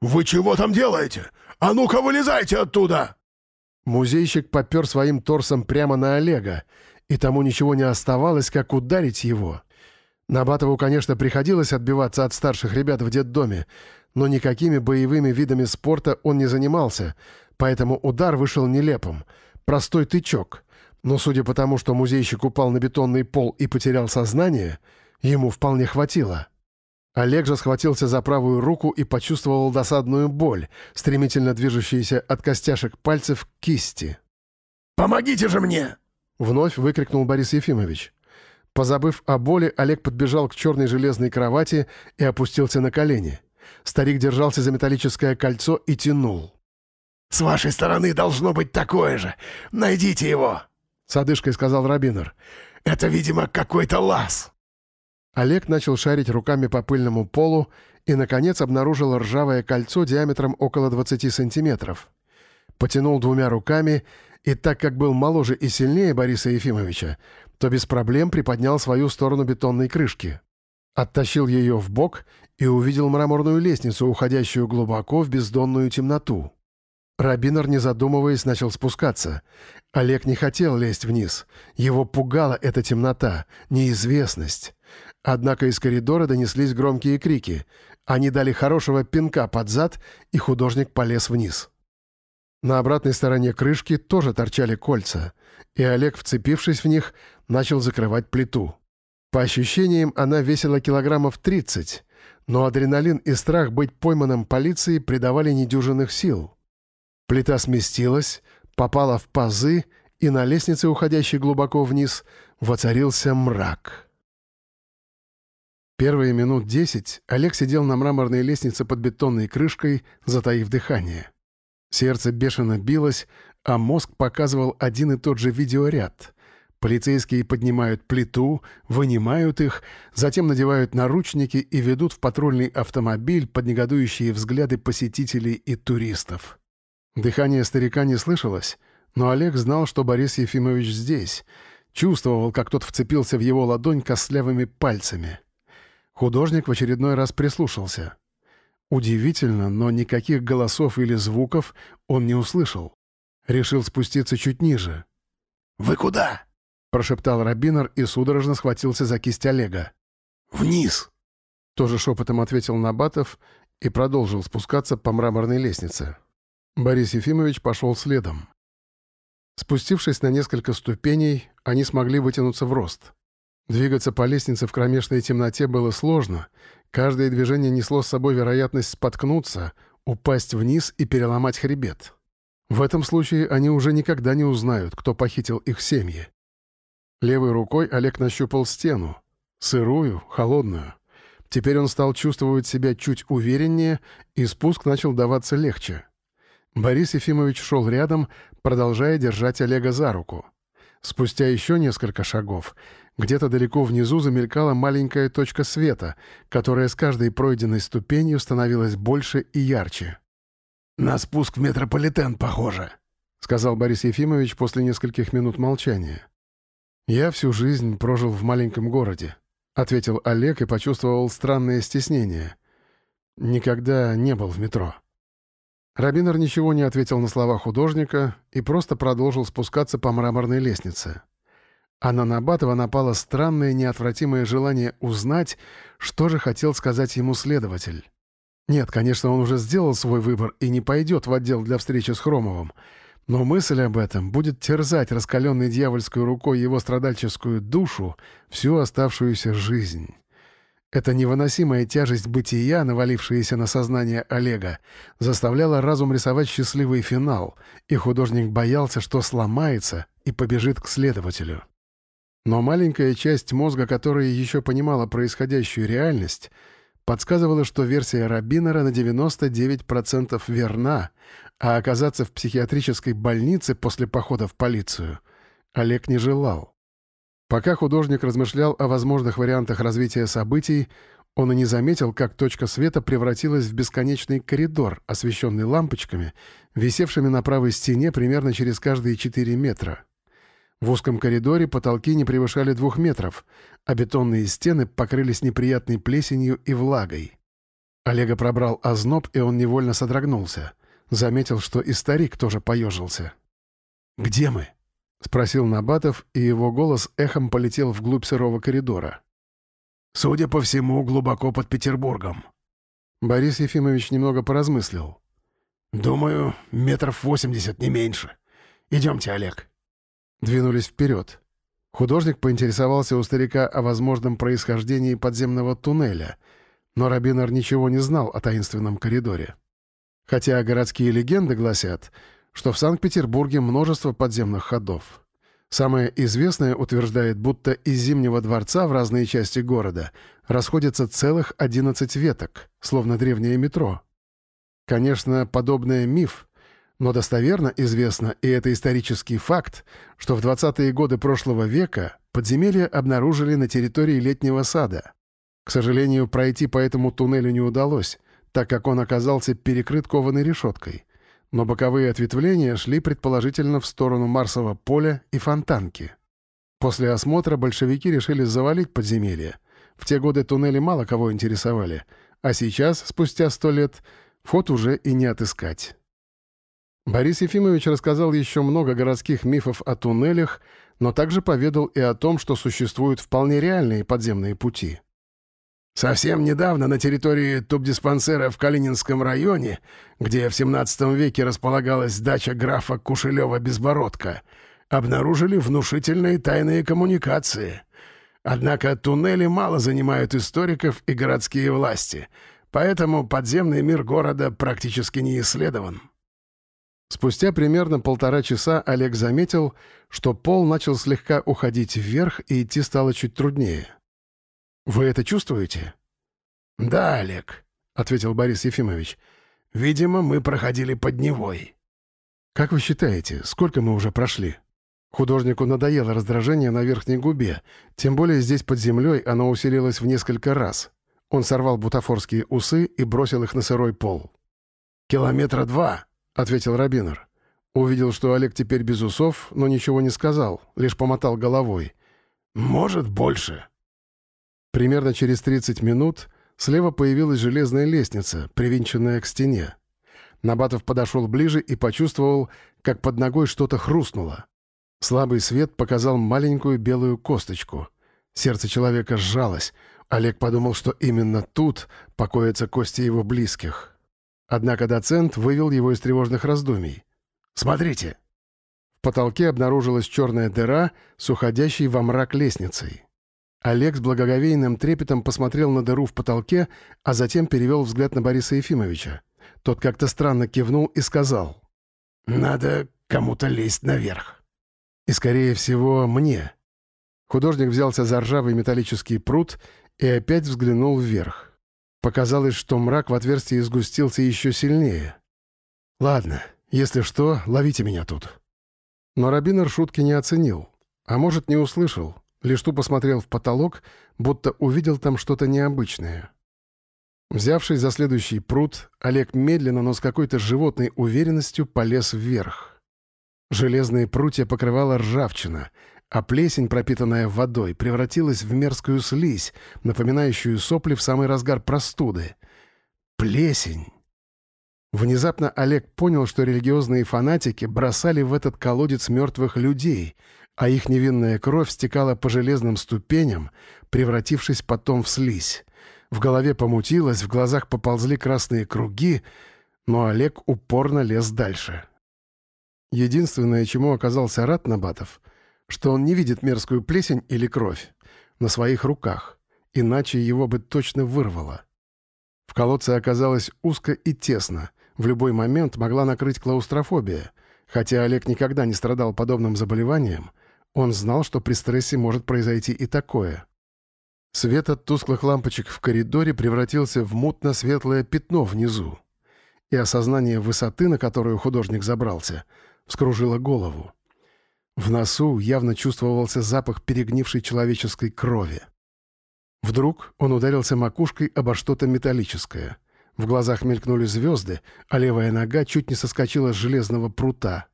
«Вы чего там делаете? А ну-ка вылезайте оттуда!» Музейщик попер своим торсом прямо на Олега, и тому ничего не оставалось, как ударить его. Набатову, конечно, приходилось отбиваться от старших ребят в детдоме, но никакими боевыми видами спорта он не занимался, поэтому удар вышел нелепым. Простой тычок. Но судя по тому, что музейщик упал на бетонный пол и потерял сознание, ему вполне хватило. Олег же схватился за правую руку и почувствовал досадную боль, стремительно движущуюся от костяшек пальцев к кисти. «Помогите же мне!» — вновь выкрикнул Борис Ефимович. Позабыв о боли, Олег подбежал к черной железной кровати и опустился на колени. Старик держался за металлическое кольцо и тянул. «С вашей стороны должно быть такое же. Найдите его!» — с одышкой сказал Рабинер. «Это, видимо, какой-то лаз!» Олег начал шарить руками по пыльному полу и, наконец, обнаружил ржавое кольцо диаметром около 20 сантиметров. Потянул двумя руками и, так как был моложе и сильнее Бориса Ефимовича, то без проблем приподнял свою сторону бетонной крышки. Оттащил ее в бок и увидел мраморную лестницу, уходящую глубоко в бездонную темноту. Рабинер, не задумываясь, начал спускаться. Олег не хотел лезть вниз. Его пугала эта темнота, неизвестность. Однако из коридора донеслись громкие крики. Они дали хорошего пинка под зад, и художник полез вниз. На обратной стороне крышки тоже торчали кольца, и Олег, вцепившись в них, начал закрывать плиту. По ощущениям, она весила килограммов 30, но адреналин и страх быть пойманным полицией придавали недюжинных сил. Плита сместилась, попала в пазы, и на лестнице, уходящей глубоко вниз, воцарился мрак. Первые минут десять Олег сидел на мраморной лестнице под бетонной крышкой, затаив дыхание. Сердце бешено билось, а мозг показывал один и тот же видеоряд. Полицейские поднимают плиту, вынимают их, затем надевают наручники и ведут в патрульный автомобиль под негодующие взгляды посетителей и туристов. Дыхание старика не слышалось, но Олег знал, что Борис Ефимович здесь. Чувствовал, как тот вцепился в его ладонь костлявыми пальцами. Художник в очередной раз прислушался. Удивительно, но никаких голосов или звуков он не услышал. Решил спуститься чуть ниже. «Вы куда?» — прошептал Рабинер и судорожно схватился за кисть Олега. «Вниз!» — тоже шепотом ответил Набатов и продолжил спускаться по мраморной лестнице. Борис Ефимович пошел следом. Спустившись на несколько ступеней, они смогли вытянуться в рост. Двигаться по лестнице в кромешной темноте было сложно, Каждое движение несло с собой вероятность споткнуться, упасть вниз и переломать хребет. В этом случае они уже никогда не узнают, кто похитил их семьи. Левой рукой Олег нащупал стену. Сырую, холодную. Теперь он стал чувствовать себя чуть увереннее, и спуск начал даваться легче. Борис Ефимович шел рядом, продолжая держать Олега за руку. Спустя еще несколько шагов где-то далеко внизу замелькала маленькая точка света, которая с каждой пройденной ступенью становилась больше и ярче. «На спуск в метрополитен похоже», — сказал Борис Ефимович после нескольких минут молчания. «Я всю жизнь прожил в маленьком городе», — ответил Олег и почувствовал странное стеснение. «Никогда не был в метро». Рабинер ничего не ответил на слова художника и просто продолжил спускаться по мраморной лестнице. А на Набатова напало странное неотвратимое желание узнать, что же хотел сказать ему следователь. Нет, конечно, он уже сделал свой выбор и не пойдет в отдел для встречи с Хромовым, но мысль об этом будет терзать раскаленной дьявольской рукой его страдальческую душу всю оставшуюся жизнь. Эта невыносимая тяжесть бытия, навалившаяся на сознание Олега, заставляла разум рисовать счастливый финал, и художник боялся, что сломается и побежит к следователю. Но маленькая часть мозга, которая еще понимала происходящую реальность, подсказывала, что версия Рабинера на 99% верна, а оказаться в психиатрической больнице после похода в полицию Олег не желал. Пока художник размышлял о возможных вариантах развития событий, он и не заметил, как точка света превратилась в бесконечный коридор, освещенный лампочками, висевшими на правой стене примерно через каждые 4 метра. В узком коридоре потолки не превышали двух метров, а бетонные стены покрылись неприятной плесенью и влагой. Олега пробрал озноб, и он невольно содрогнулся. Заметил, что и старик тоже поежился. «Где мы?» — спросил Набатов, и его голос эхом полетел вглубь сырого коридора. «Судя по всему, глубоко под Петербургом». Борис Ефимович немного поразмыслил. «Думаю, метров восемьдесят, не меньше. Идемте, Олег». Двинулись вперед. Художник поинтересовался у старика о возможном происхождении подземного туннеля, но Рабинер ничего не знал о таинственном коридоре. Хотя городские легенды гласят, что в Санкт-Петербурге множество подземных ходов. Самое известное утверждает, будто из Зимнего дворца в разные части города расходятся целых 11 веток, словно древнее метро. Конечно, подобное миф, но достоверно известно, и это исторический факт, что в 20-е годы прошлого века подземелья обнаружили на территории летнего сада. К сожалению, пройти по этому туннелю не удалось, так как он оказался перекрыт кованой решеткой. Но боковые ответвления шли предположительно в сторону Марсового поля и Фонтанки. После осмотра большевики решили завалить подземелье. В те годы туннели мало кого интересовали, а сейчас, спустя сто лет, вход уже и не отыскать. Борис Ефимович рассказал еще много городских мифов о туннелях, но также поведал и о том, что существуют вполне реальные подземные пути. Совсем недавно на территории тубдиспансера в Калининском районе, где в 17 веке располагалась дача графа Кушелева-Безбородка, обнаружили внушительные тайные коммуникации. Однако туннели мало занимают историков и городские власти, поэтому подземный мир города практически не исследован. Спустя примерно полтора часа Олег заметил, что пол начал слегка уходить вверх и идти стало чуть труднее. «Вы это чувствуете?» «Да, Олег», — ответил Борис Ефимович. «Видимо, мы проходили под Невой». «Как вы считаете, сколько мы уже прошли?» Художнику надоело раздражение на верхней губе, тем более здесь под землей оно усилилось в несколько раз. Он сорвал бутафорские усы и бросил их на сырой пол. «Километра два», — ответил Рабинер. Увидел, что Олег теперь без усов, но ничего не сказал, лишь помотал головой. «Может, больше». Примерно через 30 минут слева появилась железная лестница, привинченная к стене. Набатов подошел ближе и почувствовал, как под ногой что-то хрустнуло. Слабый свет показал маленькую белую косточку. Сердце человека сжалось. Олег подумал, что именно тут покоятся кости его близких. Однако доцент вывел его из тревожных раздумий. «Смотрите!» В потолке обнаружилась черная дыра с уходящей во мрак лестницей. Олег с благоговейным трепетом посмотрел на дыру в потолке, а затем перевел взгляд на Бориса Ефимовича. Тот как-то странно кивнул и сказал. «Надо кому-то лезть наверх». «И, скорее всего, мне». Художник взялся за ржавый металлический пруд и опять взглянул вверх. Показалось, что мрак в отверстии сгустился еще сильнее. «Ладно, если что, ловите меня тут». Но Рабинер шутки не оценил, а может, не услышал, лишь тупо посмотрел в потолок, будто увидел там что-то необычное. Взявшись за следующий пруд, Олег медленно, но с какой-то животной уверенностью полез вверх. Железные прутья покрывала ржавчина, а плесень, пропитанная водой, превратилась в мерзкую слизь, напоминающую сопли в самый разгар простуды. Плесень! Внезапно Олег понял, что религиозные фанатики бросали в этот колодец мертвых людей, а их невинная кровь стекала по железным ступеням, превратившись потом в слизь. В голове помутилось, в глазах поползли красные круги, но Олег упорно лез дальше. Единственное, чему оказался рад Набатов — что он не видит мерзкую плесень или кровь на своих руках, иначе его бы точно вырвало. В колодце оказалось узко и тесно, в любой момент могла накрыть клаустрофобия. Хотя Олег никогда не страдал подобным заболеванием, он знал, что при стрессе может произойти и такое. Свет от тусклых лампочек в коридоре превратился в мутно-светлое пятно внизу. И осознание высоты, на которую художник забрался, вскружило голову. В носу явно чувствовался запах перегнившей человеческой крови. Вдруг он ударился макушкой обо что-то металлическое. В глазах мелькнули звезды, а левая нога чуть не соскочила с железного прута.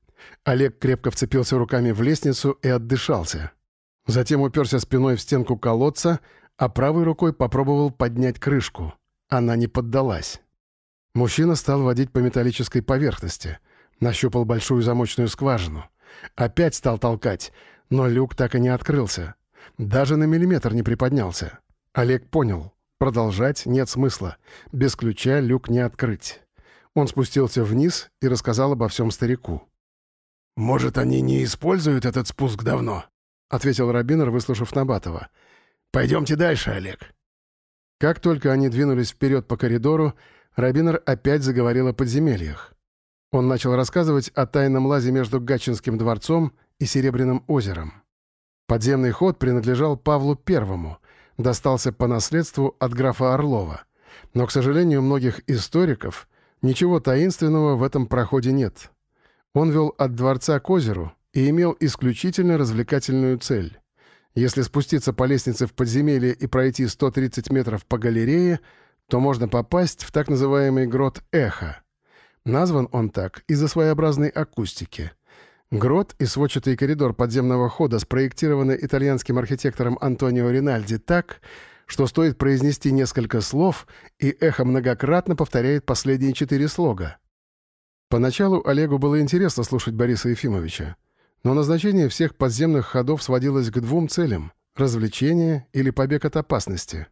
Олег крепко вцепился руками в лестницу и отдышался. Затем уперся спиной в стенку колодца, а правой рукой попробовал поднять крышку. Она не поддалась. Мужчина стал водить по металлической поверхности. Нащупал большую замочную скважину. Опять стал толкать, но люк так и не открылся. Даже на миллиметр не приподнялся. Олег понял. Продолжать нет смысла. Без ключа люк не открыть. Он спустился вниз и рассказал обо всем старику. «Может, они не используют этот спуск давно?» — ответил Рабинер, выслушав Набатова. «Пойдемте дальше, Олег». Как только они двинулись вперед по коридору, Рабинер опять заговорил о подземельях. Он начал рассказывать о тайном лазе между Гатчинским дворцом и Серебряным озером. Подземный ход принадлежал Павлу Первому, достался по наследству от графа Орлова. Но, к сожалению, многих историков ничего таинственного в этом проходе нет. Он вел от дворца к озеру и имел исключительно развлекательную цель. Если спуститься по лестнице в подземелье и пройти 130 метров по галерее, то можно попасть в так называемый грот Эхо. Назван он так из-за своеобразной акустики. Грот и сводчатый коридор подземного хода спроектированы итальянским архитектором Антонио Ринальди так, что стоит произнести несколько слов, и эхо многократно повторяет последние четыре слога. Поначалу Олегу было интересно слушать Бориса Ефимовича, но назначение всех подземных ходов сводилось к двум целям — развлечение или побег от опасности.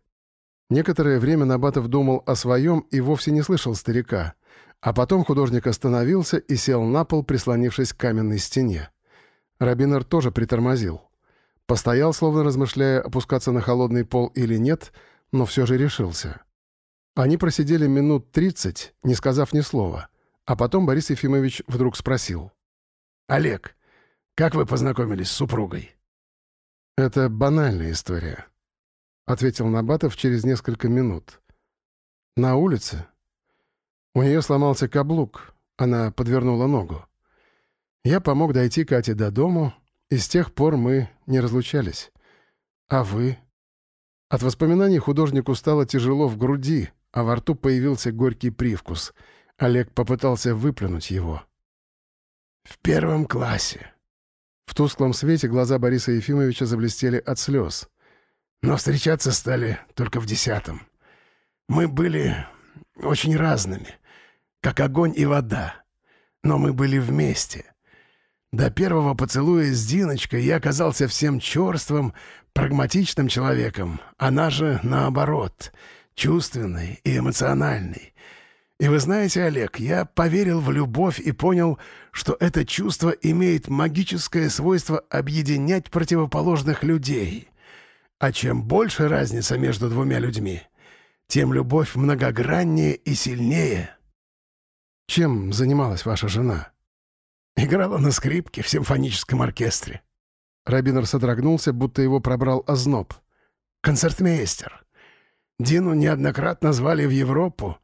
Некоторое время Набатов думал о своем и вовсе не слышал старика — а потом художник остановился и сел на пол, прислонившись к каменной стене. Рабинер тоже притормозил. Постоял, словно размышляя, опускаться на холодный пол или нет, но все же решился. Они просидели минут тридцать, не сказав ни слова. А потом Борис Ефимович вдруг спросил. «Олег, как вы познакомились с супругой?» «Это банальная история», — ответил Набатов через несколько минут. «На улице, у нее сломался каблук, она подвернула ногу. Я помог дойти Кате до дому, и с тех пор мы не разлучались. А вы? От воспоминаний художнику стало тяжело в груди, а во рту появился горький привкус. Олег попытался выплюнуть его. «В первом классе». В тусклом свете глаза Бориса Ефимовича заблестели от слез. «Но встречаться стали только в десятом. Мы были очень разными как огонь и вода. Но мы были вместе. До первого поцелуя с Диночкой я оказался всем черством, прагматичным человеком. Она же, наоборот, чувственной и эмоциональной. И вы знаете, Олег, я поверил в любовь и понял, что это чувство имеет магическое свойство объединять противоположных людей. А чем больше разница между двумя людьми, тем любовь многограннее и сильнее — чем занималась ваша жена?» «Играла на скрипке в симфоническом оркестре». Рабинер содрогнулся, будто его пробрал озноб. «Концертмейстер. Дину неоднократно звали в Европу.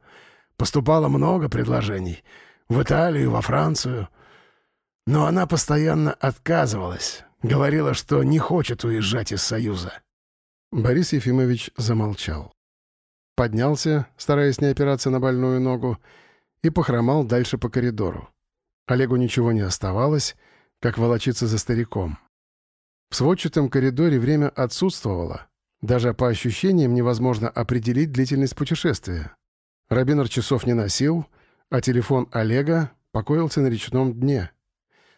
Поступало много предложений. В Италию, во Францию. Но она постоянно отказывалась. Говорила, что не хочет уезжать из Союза». Борис Ефимович замолчал. Поднялся, стараясь не опираться на больную ногу, и похромал дальше по коридору. Олегу ничего не оставалось, как волочиться за стариком. В сводчатом коридоре время отсутствовало. Даже по ощущениям невозможно определить длительность путешествия. Рабинер часов не носил, а телефон Олега покоился на речном дне —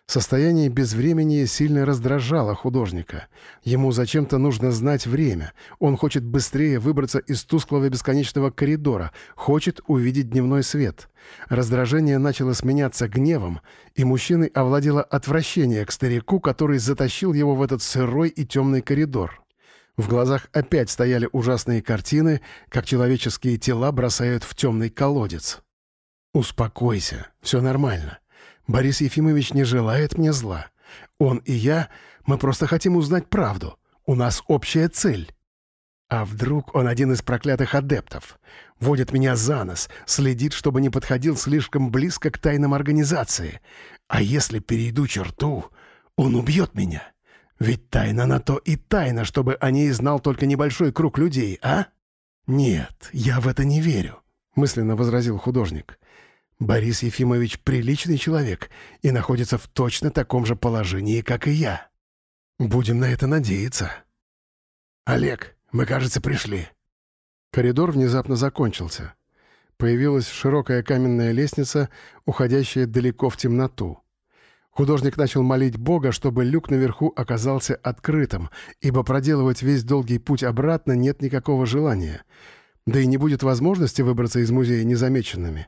Состояние безвремени сильно раздражало художника. Ему зачем-то нужно знать время. Он хочет быстрее выбраться из тусклого бесконечного коридора, хочет увидеть дневной свет. Раздражение начало сменяться гневом, и мужчиной овладело отвращение к старику, который затащил его в этот сырой и темный коридор. В глазах опять стояли ужасные картины, как человеческие тела бросают в темный колодец. «Успокойся, все нормально. Борис Ефимович не желает мне зла. Он и я, мы просто хотим узнать правду. У нас общая цель. А вдруг он один из проклятых адептов? Водит меня за нос, следит, чтобы не подходил слишком близко к тайнам организации. А если перейду черту, он убьет меня. Ведь тайна на то и тайна, чтобы о ней знал только небольшой круг людей, а? Нет, я в это не верю, — мысленно возразил художник. Борис Ефимович приличный человек и находится в точно таком же положении, как и я. Будем на это надеяться. Олег, мы, кажется, пришли. Коридор внезапно закончился. Появилась широкая каменная лестница, уходящая далеко в темноту. Художник начал молить Бога, чтобы люк наверху оказался открытым, ибо проделывать весь долгий путь обратно нет никакого желания. Да и не будет возможности выбраться из музея незамеченными.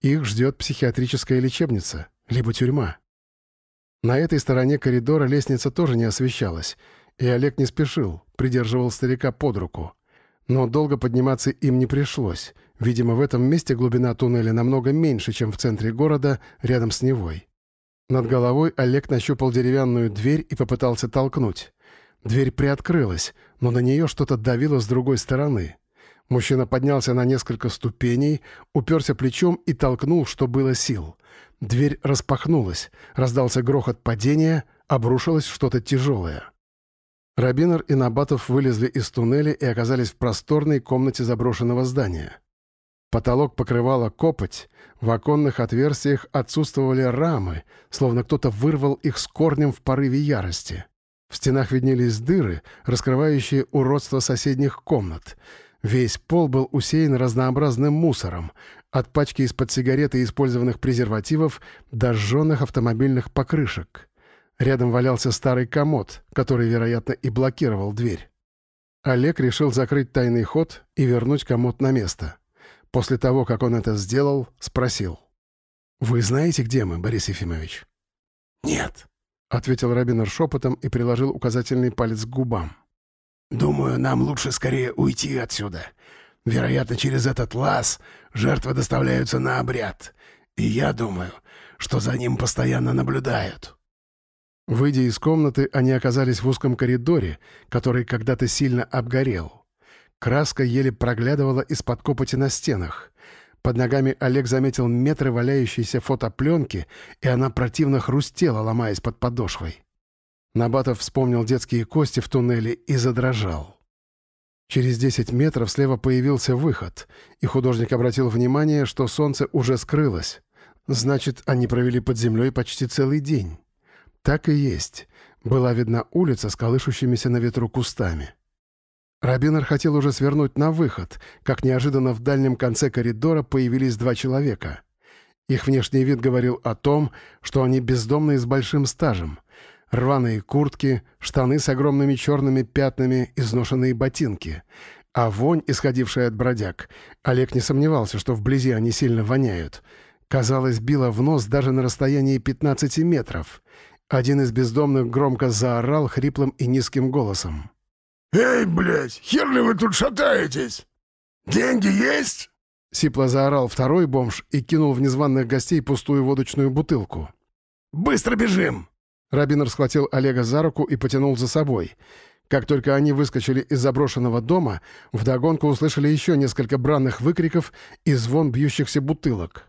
Их ждет психиатрическая лечебница, либо тюрьма. На этой стороне коридора лестница тоже не освещалась, и Олег не спешил, придерживал старика под руку. Но долго подниматься им не пришлось. Видимо, в этом месте глубина туннеля намного меньше, чем в центре города, рядом с Невой. Над головой Олег нащупал деревянную дверь и попытался толкнуть. Дверь приоткрылась, но на нее что-то давило с другой стороны. Мужчина поднялся на несколько ступеней, уперся плечом и толкнул, что было сил. Дверь распахнулась, раздался грохот падения, обрушилось что-то тяжелое. Рабинер и Набатов вылезли из туннеля и оказались в просторной комнате заброшенного здания. Потолок покрывала копоть, в оконных отверстиях отсутствовали рамы, словно кто-то вырвал их с корнем в порыве ярости. В стенах виднелись дыры, раскрывающие уродство соседних комнат. Весь пол был усеян разнообразным мусором, от пачки из-под сигареты и использованных презервативов до сжженных автомобильных покрышек. Рядом валялся старый комод, который, вероятно, и блокировал дверь. Олег решил закрыть тайный ход и вернуть комод на место. После того, как он это сделал, спросил. «Вы знаете, где мы, Борис Ефимович?» «Нет», — ответил Рабинер шепотом и приложил указательный палец к губам. «Думаю, нам лучше скорее уйти отсюда. Вероятно, через этот лаз жертвы доставляются на обряд. И я думаю, что за ним постоянно наблюдают». Выйдя из комнаты, они оказались в узком коридоре, который когда-то сильно обгорел. Краска еле проглядывала из-под копоти на стенах. Под ногами Олег заметил метры валяющейся фотопленки, и она противно хрустела, ломаясь под подошвой. Набатов вспомнил детские кости в туннеле и задрожал. Через 10 метров слева появился выход, и художник обратил внимание, что солнце уже скрылось. Значит, они провели под землей почти целый день. Так и есть. Была видна улица с колышущимися на ветру кустами. Рабинер хотел уже свернуть на выход, как неожиданно в дальнем конце коридора появились два человека. Их внешний вид говорил о том, что они бездомные с большим стажем. Рваные куртки, штаны с огромными черными пятнами, изношенные ботинки. А вонь, исходившая от бродяг, Олег не сомневался, что вблизи они сильно воняют. Казалось, била в нос даже на расстоянии 15 метров. Один из бездомных громко заорал хриплым и низким голосом. «Эй, блядь, хер ли вы тут шатаетесь? Деньги есть?» Сипло заорал второй бомж и кинул в незваных гостей пустую водочную бутылку. «Быстро бежим!» Рабинер схватил Олега за руку и потянул за собой. Как только они выскочили из заброшенного дома, вдогонку услышали еще несколько бранных выкриков и звон бьющихся бутылок.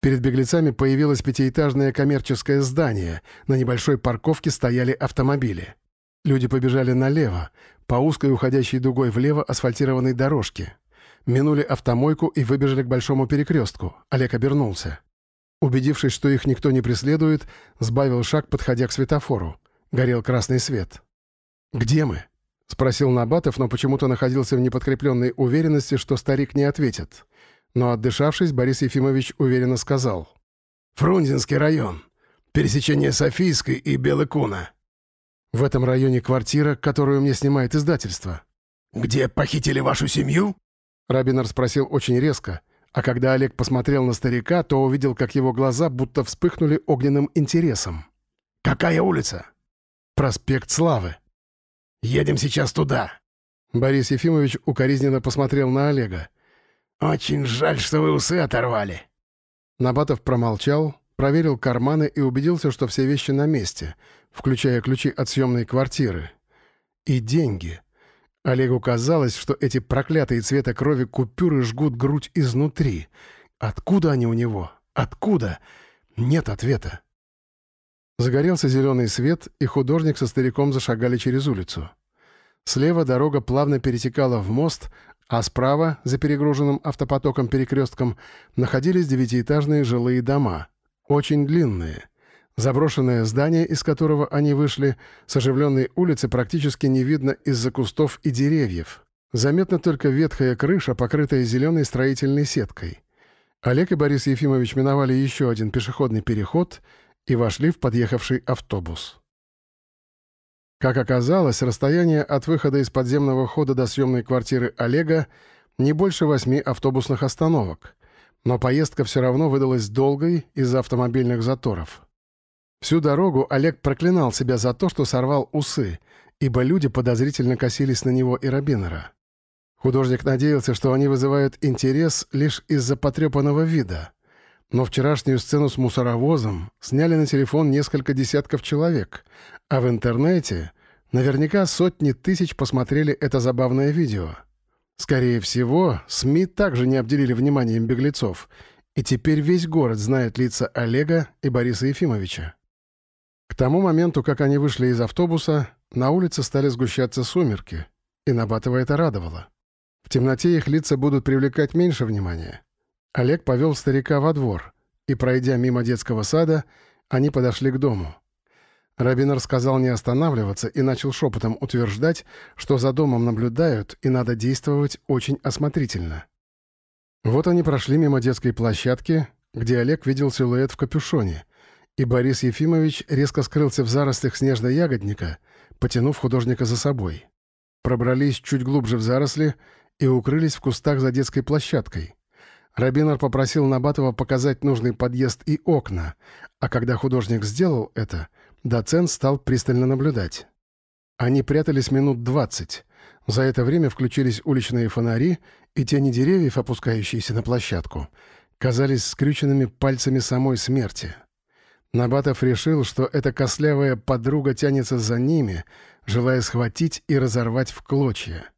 Перед беглецами появилось пятиэтажное коммерческое здание. На небольшой парковке стояли автомобили. Люди побежали налево, по узкой уходящей дугой влево асфальтированной дорожке. Минули автомойку и выбежали к большому перекрестку. Олег обернулся. Убедившись, что их никто не преследует, сбавил шаг, подходя к светофору. Горел красный свет. «Где мы?» — спросил Набатов, но почему-то находился в неподкрепленной уверенности, что старик не ответит. Но, отдышавшись, Борис Ефимович уверенно сказал. «Фрунзенский район. Пересечение Софийской и Белыкуна». «В этом районе квартира, которую мне снимает издательство». «Где похитили вашу семью?» Рабинер спросил очень резко, а когда Олег посмотрел на старика, то увидел, как его глаза будто вспыхнули огненным интересом. «Какая улица?» «Проспект Славы». «Едем сейчас туда». Борис Ефимович укоризненно посмотрел на Олега. «Очень жаль, что вы усы оторвали». Набатов промолчал, проверил карманы и убедился, что все вещи на месте, включая ключи от съемной квартиры. И деньги. Олегу казалось, что эти проклятые цвета крови купюры жгут грудь изнутри. Откуда они у него? Откуда? Нет ответа. Загорелся зеленый свет, и художник со стариком зашагали через улицу. Слева дорога плавно перетекала в мост, а справа, за перегруженным автопотоком перекрестком, находились девятиэтажные жилые дома, очень длинные. Заброшенное здание, из которого они вышли, с оживленной улицы практически не видно из-за кустов и деревьев. Заметна только ветхая крыша, покрытая зеленой строительной сеткой. Олег и Борис Ефимович миновали еще один пешеходный переход и вошли в подъехавший автобус. Как оказалось, расстояние от выхода из подземного хода до съемной квартиры Олега не больше восьми автобусных остановок, но поездка все равно выдалась долгой из-за автомобильных заторов. Всю дорогу Олег проклинал себя за то, что сорвал усы, ибо люди подозрительно косились на него и Робинера. Художник надеялся, что они вызывают интерес лишь из-за потрепанного вида. Но вчерашнюю сцену с мусоровозом сняли на телефон несколько десятков человек, а в интернете наверняка сотни тысяч посмотрели это забавное видео. Скорее всего, СМИ также не обделили вниманием беглецов, и теперь весь город знает лица Олега и Бориса Ефимовича. Тому моменту, как они вышли из автобуса, на улице стали сгущаться сумерки, и Набатова это радовало. В темноте их лица будут привлекать меньше внимания. Олег повел старика во двор, и, пройдя мимо детского сада, они подошли к дому. Рабинер сказал не останавливаться и начал шепотом утверждать, что за домом наблюдают и надо действовать очень осмотрительно. Вот они прошли мимо детской площадки, где Олег видел силуэт в капюшоне, и Борис Ефимович резко скрылся в зарослях снежно-ягодника, потянув художника за собой. Пробрались чуть глубже в заросли и укрылись в кустах за детской площадкой. Рабинер попросил Набатова показать нужный подъезд и окна, а когда художник сделал это, доцент стал пристально наблюдать. Они прятались минут двадцать. За это время включились уличные фонари, и тени деревьев, опускающиеся на площадку, казались скрюченными пальцами самой смерти. Набатов решил, что эта кослявая подруга тянется за ними, желая схватить и разорвать в клочья.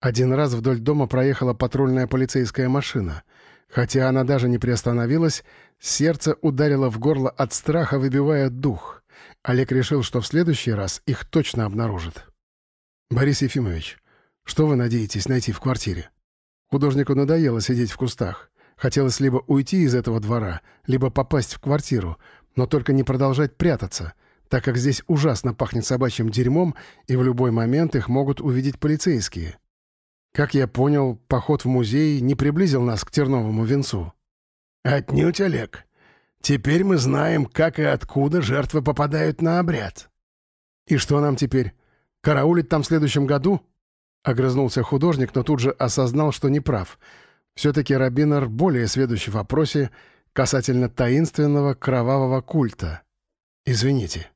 Один раз вдоль дома проехала патрульная полицейская машина. Хотя она даже не приостановилась, сердце ударило в горло от страха, выбивая дух. Олег решил, что в следующий раз их точно обнаружат. «Борис Ефимович, что вы надеетесь найти в квартире?» Художнику надоело сидеть в кустах. Хотелось либо уйти из этого двора, либо попасть в квартиру, но только не продолжать прятаться, так как здесь ужасно пахнет собачьим дерьмом, и в любой момент их могут увидеть полицейские. Как я понял, поход в музей не приблизил нас к терновому венцу. Отнюдь, Олег. Теперь мы знаем, как и откуда жертвы попадают на обряд. И что нам теперь? Караулить там в следующем году? Огрызнулся художник, но тут же осознал, что не прав. Все-таки Рабинер более сведущий в вопросе касательно таинственного кровавого культа. Извините.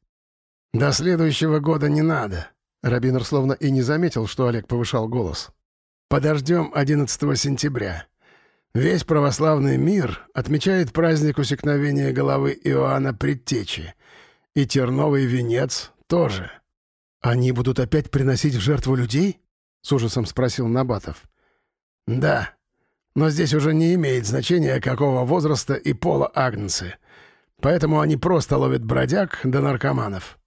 До следующего года не надо. Рабинер словно и не заметил, что Олег повышал голос. Подождем 11 сентября. Весь православный мир отмечает праздник усекновения головы Иоанна Предтечи. И терновый венец тоже. «Они будут опять приносить в жертву людей?» — с ужасом спросил Набатов. «Да. Но здесь уже не имеет значения, какого возраста и пола агнцы. Поэтому они просто ловят бродяг да наркоманов».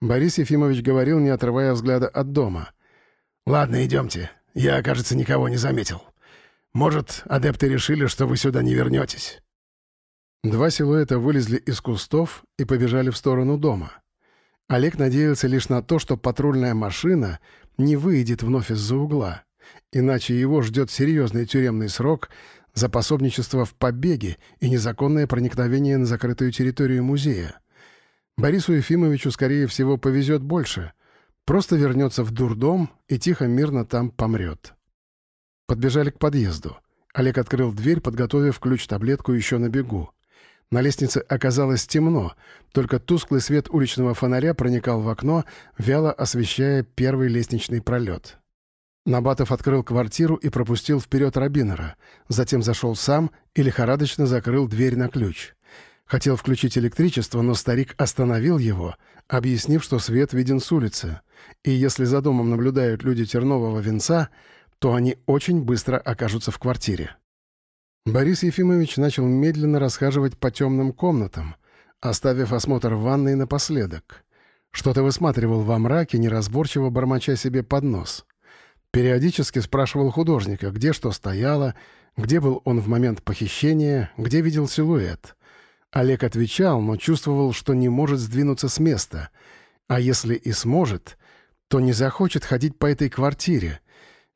Борис Ефимович говорил, не отрывая взгляда от дома. «Ладно, идемте. Я, кажется, никого не заметил. Может, адепты решили, что вы сюда не вернетесь?» Два силуэта вылезли из кустов и побежали в сторону дома. Олег надеялся лишь на то, что патрульная машина не выйдет вновь из-за угла, иначе его ждет серьезный тюремный срок за пособничество в побеге и незаконное проникновение на закрытую территорию музея. Борису Ефимовичу, скорее всего, повезет больше. Просто вернется в дурдом и тихо-мирно там помрет. Подбежали к подъезду. Олег открыл дверь, подготовив ключ-таблетку еще на бегу. На лестнице оказалось темно, только тусклый свет уличного фонаря проникал в окно, вяло освещая первый лестничный пролет. Набатов открыл квартиру и пропустил вперед Рабинера, затем зашел сам и лихорадочно закрыл дверь на ключ. Хотел включить электричество, но старик остановил его, объяснив, что свет виден с улицы и если за домом наблюдают люди тернового венца, то они очень быстро окажутся в квартире. Борис Ефимович начал медленно расхаживать по темным комнатам, оставив осмотр ванной напоследок. Что-то высматривал во мраке, неразборчиво бормоча себе под нос. Периодически спрашивал художника, где что стояло, где был он в момент похищения, где видел силуэт. Олег отвечал, но чувствовал, что не может сдвинуться с места. А если и сможет, то не захочет ходить по этой квартире.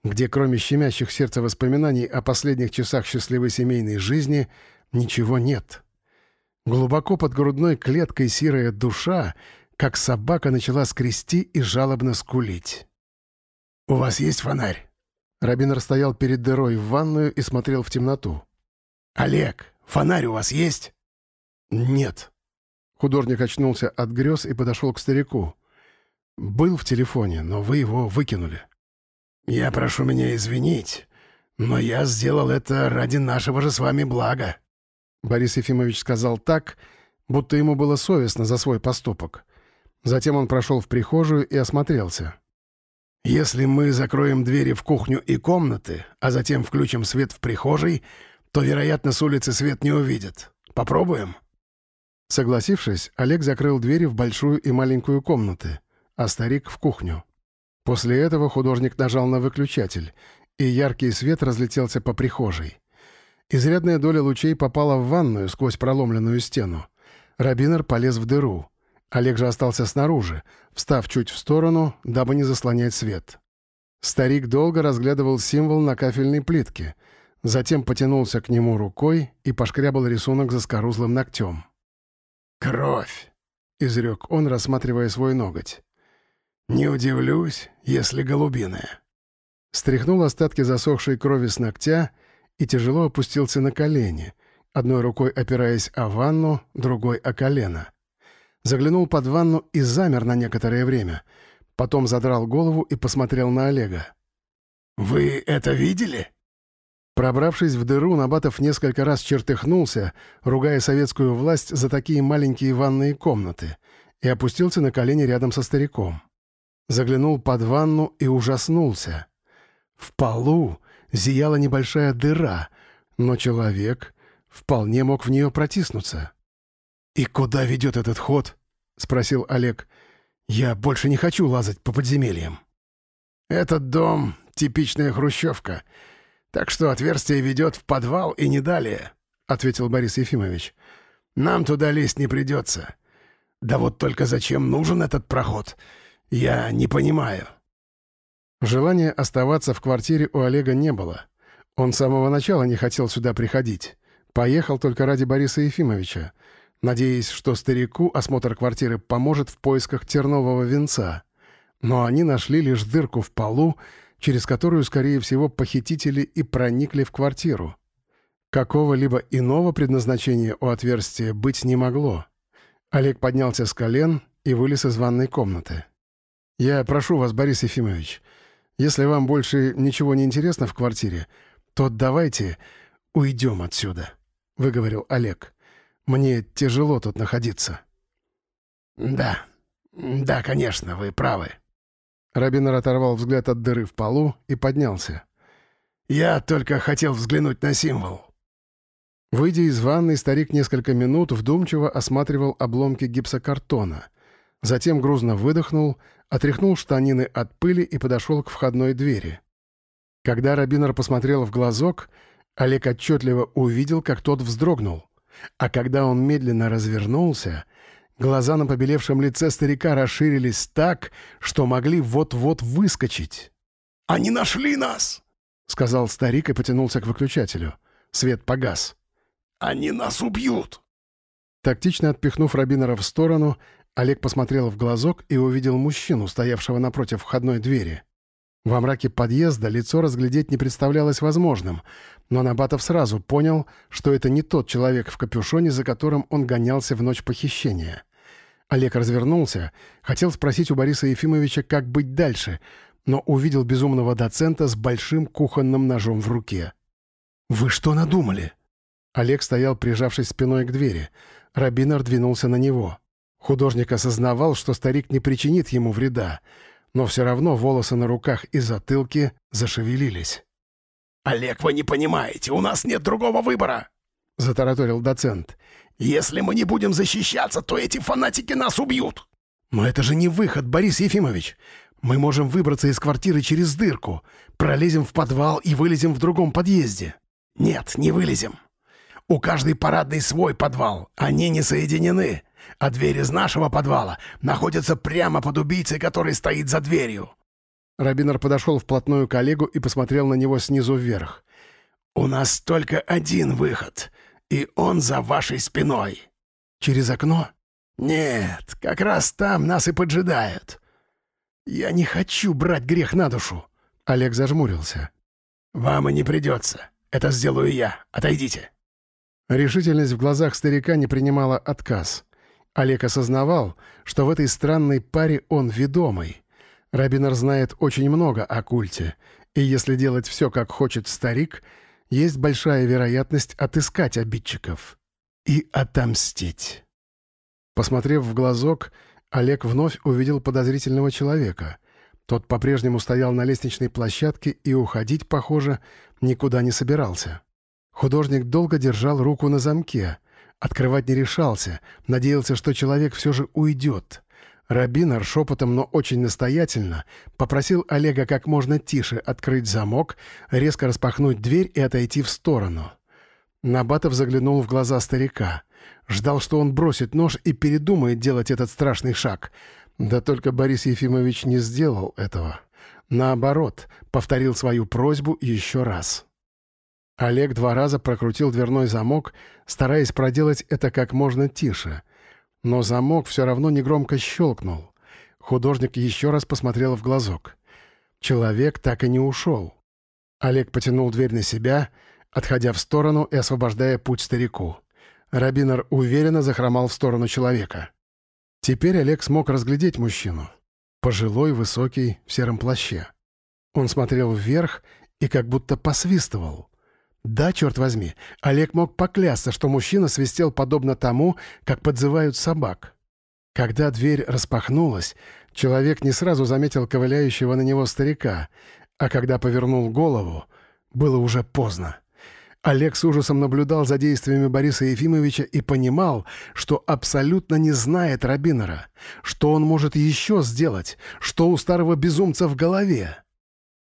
где кроме щемящих сердца воспоминаний о последних часах счастливой семейной жизни ничего нет. Глубоко под грудной клеткой серая душа, как собака начала скрести и жалобно скулить. «У вас есть фонарь?» Рабинер стоял перед дырой в ванную и смотрел в темноту. «Олег, фонарь у вас есть?» «Нет». Художник очнулся от грез и подошел к старику. «Был в телефоне, но вы его выкинули». «Я прошу меня извинить, но я сделал это ради нашего же с вами блага». Борис Ефимович сказал так, будто ему было совестно за свой поступок. Затем он прошел в прихожую и осмотрелся. «Если мы закроем двери в кухню и комнаты, а затем включим свет в прихожей, то, вероятно, с улицы свет не увидят. Попробуем?» Согласившись, Олег закрыл двери в большую и маленькую комнаты, а старик — в кухню. После этого художник нажал на выключатель, и яркий свет разлетелся по прихожей. Изрядная доля лучей попала в ванную сквозь проломленную стену. Рабинер полез в дыру. Олег же остался снаружи, встав чуть в сторону, дабы не заслонять свет. Старик долго разглядывал символ на кафельной плитке, затем потянулся к нему рукой и пошкрябал рисунок за скорузлым ногтем. «Кровь!» — изрек он, рассматривая свой ноготь. «Не удивлюсь, если голубиная». Стряхнул остатки засохшей крови с ногтя и тяжело опустился на колени, одной рукой опираясь о ванну, другой — о колено. Заглянул под ванну и замер на некоторое время. Потом задрал голову и посмотрел на Олега. «Вы это видели?» Пробравшись в дыру, Набатов несколько раз чертыхнулся, ругая советскую власть за такие маленькие ванные комнаты, и опустился на колени рядом со стариком. Заглянул под ванну и ужаснулся. В полу зияла небольшая дыра, но человек вполне мог в нее протиснуться. «И куда ведет этот ход?» — спросил Олег. «Я больше не хочу лазать по подземельям». «Этот дом — типичная хрущевка, так что отверстие ведет в подвал и не далее», — ответил Борис Ефимович. «Нам туда лезть не придется. Да вот только зачем нужен этот проход, я не понимаю». Желания оставаться в квартире у Олега не было. Он с самого начала не хотел сюда приходить. Поехал только ради Бориса Ефимовича, надеясь, что старику осмотр квартиры поможет в поисках тернового венца. Но они нашли лишь дырку в полу, через которую, скорее всего, похитители и проникли в квартиру. Какого-либо иного предназначения у отверстия быть не могло. Олег поднялся с колен и вылез из ванной комнаты. «Я прошу вас, Борис Ефимович, если вам больше ничего не интересно в квартире, то давайте уйдем отсюда», — выговорил Олег. «Мне тяжело тут находиться». «Да, да, конечно, вы правы». Рабинер оторвал взгляд от дыры в полу и поднялся. «Я только хотел взглянуть на символ». Выйдя из ванной, старик несколько минут вдумчиво осматривал обломки гипсокартона. Затем грузно выдохнул, отряхнул штанины от пыли и подошел к входной двери. Когда Рабинер посмотрел в глазок, Олег отчетливо увидел, как тот вздрогнул. А когда он медленно развернулся, глаза на побелевшем лице старика расширились так, что могли вот-вот выскочить. «Они нашли нас!» — сказал старик и потянулся к выключателю. Свет погас. «Они нас убьют!» Тактично отпихнув Рабинера в сторону, Олег посмотрел в глазок и увидел мужчину, стоявшего напротив входной двери. Во мраке подъезда лицо разглядеть не представлялось возможным, но Набатов сразу понял, что это не тот человек в капюшоне, за которым он гонялся в ночь похищения. Олег развернулся, хотел спросить у Бориса Ефимовича, как быть дальше, но увидел безумного доцента с большим кухонным ножом в руке. «Вы что надумали?» Олег стоял, прижавшись спиной к двери. Рабинер двинулся на него. Художник осознавал, что старик не причинит ему вреда, но все равно волосы на руках и затылке зашевелились. «Олег, вы не понимаете, у нас нет другого выбора!» — затараторил доцент. «Если мы не будем защищаться, то эти фанатики нас убьют!» «Но это же не выход, Борис Ефимович! Мы можем выбраться из квартиры через дырку, пролезем в подвал и вылезем в другом подъезде». «Нет, не вылезем. У каждой парадной свой подвал, они не соединены а дверь из нашего подвала находится прямо под убийцей, который стоит за дверью». Рабинер подошел вплотную к Олегу и посмотрел на него снизу вверх. «У нас только один выход, и он за вашей спиной». «Через окно?» «Нет, как раз там нас и поджидают». «Я не хочу брать грех на душу», — Олег зажмурился. «Вам и не придется. Это сделаю я. Отойдите». Решительность в глазах старика не принимала отказ. Олег осознавал, что в этой странной паре он ведомый. Рабинер знает очень много о культе, и если делать все, как хочет старик, есть большая вероятность отыскать обидчиков и отомстить. Посмотрев в глазок, Олег вновь увидел подозрительного человека. Тот по-прежнему стоял на лестничной площадке и уходить, похоже, никуда не собирался. Художник долго держал руку на замке. Открывать не решался, надеялся, что человек все же уйдет. Рабинер шепотом, но очень настоятельно попросил Олега как можно тише открыть замок, резко распахнуть дверь и отойти в сторону. Набатов заглянул в глаза старика. Ждал, что он бросит нож и передумает делать этот страшный шаг. Да только Борис Ефимович не сделал этого. Наоборот, повторил свою просьбу еще раз. Олег два раза прокрутил дверной замок, стараясь проделать это как можно тише. Но замок все равно негромко щелкнул. Художник еще раз посмотрел в глазок. Человек так и не ушел. Олег потянул дверь на себя, отходя в сторону и освобождая путь старику. Рабинер уверенно захромал в сторону человека. Теперь Олег смог разглядеть мужчину. Пожилой, высокий, в сером плаще. Он смотрел вверх и как будто посвистывал. Да, черт возьми, Олег мог поклясться, что мужчина свистел подобно тому, как подзывают собак. Когда дверь распахнулась, человек не сразу заметил ковыляющего на него старика, а когда повернул голову, было уже поздно. Олег с ужасом наблюдал за действиями Бориса Ефимовича и понимал, что абсолютно не знает Рабинера, что он может еще сделать, что у старого безумца в голове.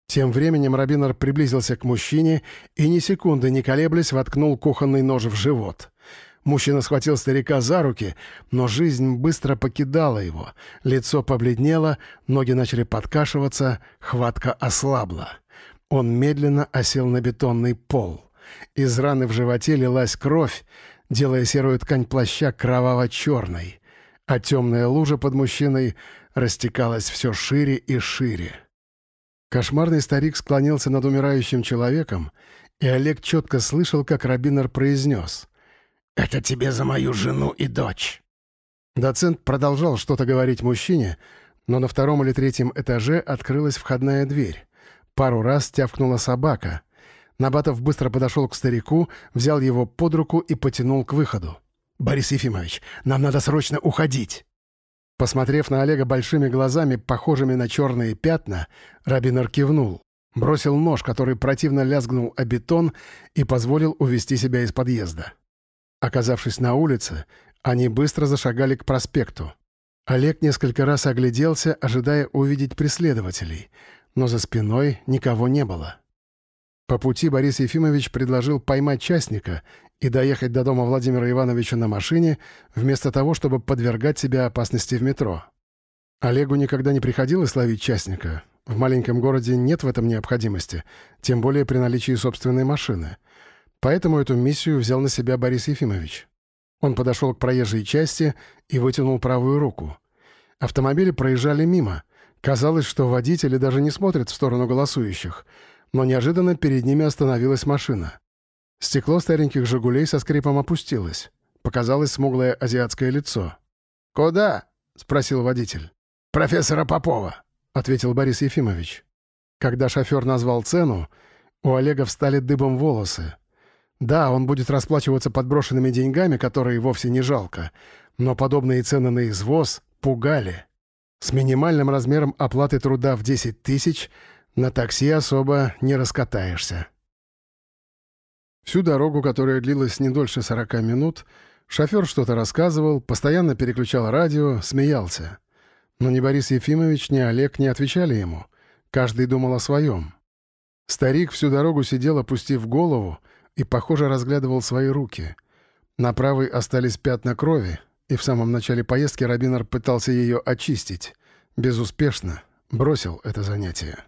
Тем временем Рабинер приблизился к мужчине и ни секунды не колеблясь воткнул кухонный нож в живот. Мужчина схватил старика за руки, но жизнь быстро покидала его. Лицо побледнело, ноги начали подкашиваться, хватка ослабла. Он медленно осел на бетонный пол. Из раны в животе лилась кровь, делая серую ткань плаща кроваво-черной, а темная лужа под мужчиной растекалась все шире и шире. Кошмарный старик склонился над умирающим человеком, и Олег четко слышал, как Рабинер произнес «Это тебе за мою жену и дочь». Доцент продолжал что-то говорить мужчине, но на втором или третьем этаже открылась входная дверь. Пару раз тявкнула собака. Набатов быстро подошел к старику, взял его под руку и потянул к выходу. «Борис Ефимович, нам надо срочно уходить!» Посмотрев на Олега большими глазами, похожими на черные пятна, Рабинер кивнул, бросил нож, который противно лязгнул о бетон и позволил увести себя из подъезда. Оказавшись на улице, они быстро зашагали к проспекту. Олег несколько раз огляделся, ожидая увидеть преследователей, но за спиной никого не было. По пути Борис Ефимович предложил поймать частника и доехать до дома Владимира Ивановича на машине, вместо того, чтобы подвергать себя опасности в метро. Олегу никогда не приходилось ловить частника. В маленьком городе нет в этом необходимости, тем более при наличии собственной машины. Поэтому эту миссию взял на себя Борис Ефимович. Он подошел к проезжей части и вытянул правую руку. Автомобили проезжали мимо. Казалось, что водители даже не смотрят в сторону голосующих — но неожиданно перед ними остановилась машина. Стекло стареньких «Жигулей» со скрипом опустилось. Показалось смуглое азиатское лицо. «Куда?» — спросил водитель. «Профессора Попова», — ответил Борис Ефимович. Когда шофер назвал цену, у Олега встали дыбом волосы. Да, он будет расплачиваться подброшенными деньгами, которые вовсе не жалко, но подобные цены на извоз пугали. С минимальным размером оплаты труда в 10 тысяч — на такси особо не раскатаешься. Всю дорогу, которая длилась не дольше 40 минут, шофер что-то рассказывал, постоянно переключал радио, смеялся. Но ни Борис Ефимович, ни Олег не отвечали ему. Каждый думал о своем. Старик всю дорогу сидел, опустив голову, и, похоже, разглядывал свои руки. На правой остались пятна крови, и в самом начале поездки Рабинер пытался ее очистить. Безуспешно. бросил это занятие.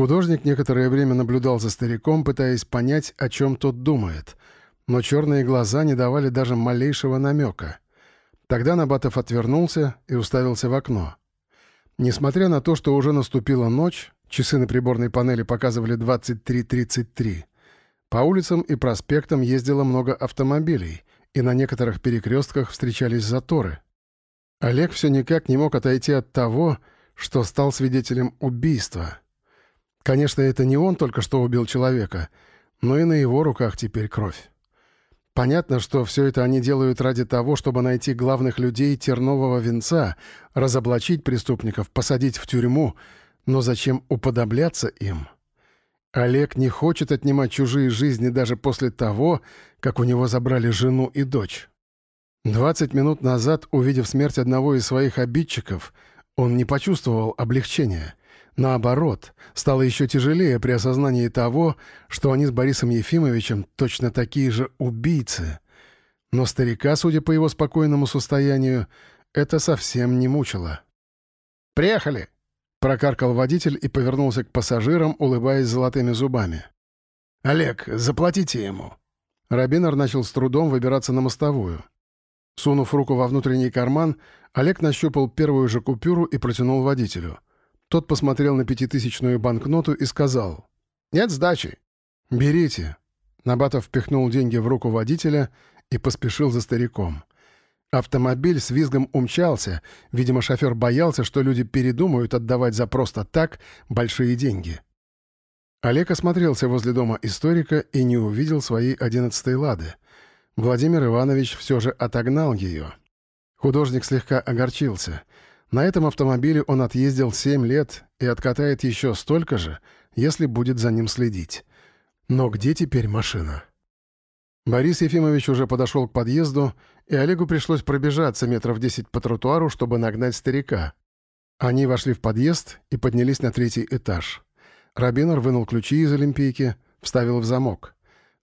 Художник некоторое время наблюдал за стариком, пытаясь понять, о чем тот думает, но черные глаза не давали даже малейшего намека. Тогда Набатов отвернулся и уставился в окно. Несмотря на то, что уже наступила ночь, часы на приборной панели показывали 23.33, по улицам и проспектам ездило много автомобилей, и на некоторых перекрестках встречались заторы. Олег все никак не мог отойти от того, что стал свидетелем убийства — Конечно, это не он только что убил человека, но и на его руках теперь кровь. Понятно, что все это они делают ради того, чтобы найти главных людей тернового венца, разоблачить преступников, посадить в тюрьму, но зачем уподобляться им? Олег не хочет отнимать чужие жизни даже после того, как у него забрали жену и дочь. Двадцать минут назад, увидев смерть одного из своих обидчиков, он не почувствовал облегчения — Наоборот, стало еще тяжелее при осознании того, что они с Борисом Ефимовичем точно такие же убийцы. Но старика, судя по его спокойному состоянию, это совсем не мучило. «Приехали!» — прокаркал водитель и повернулся к пассажирам, улыбаясь золотыми зубами. «Олег, заплатите ему!» Рабинер начал с трудом выбираться на мостовую. Сунув руку во внутренний карман, Олег нащупал первую же купюру и протянул водителю — тот посмотрел на пятитысячную банкноту и сказал. «Нет сдачи». «Берите». Набатов впихнул деньги в руку водителя и поспешил за стариком. Автомобиль с визгом умчался. Видимо, шофер боялся, что люди передумают отдавать за просто так большие деньги. Олег осмотрелся возле дома историка и не увидел своей одиннадцатой лады. Владимир Иванович все же отогнал ее. Художник слегка огорчился — на этом автомобиле он отъездил 7 лет и откатает еще столько же, если будет за ним следить. Но где теперь машина? Борис Ефимович уже подошел к подъезду, и Олегу пришлось пробежаться метров 10 по тротуару, чтобы нагнать старика. Они вошли в подъезд и поднялись на третий этаж. Рабинер вынул ключи из Олимпийки, вставил в замок.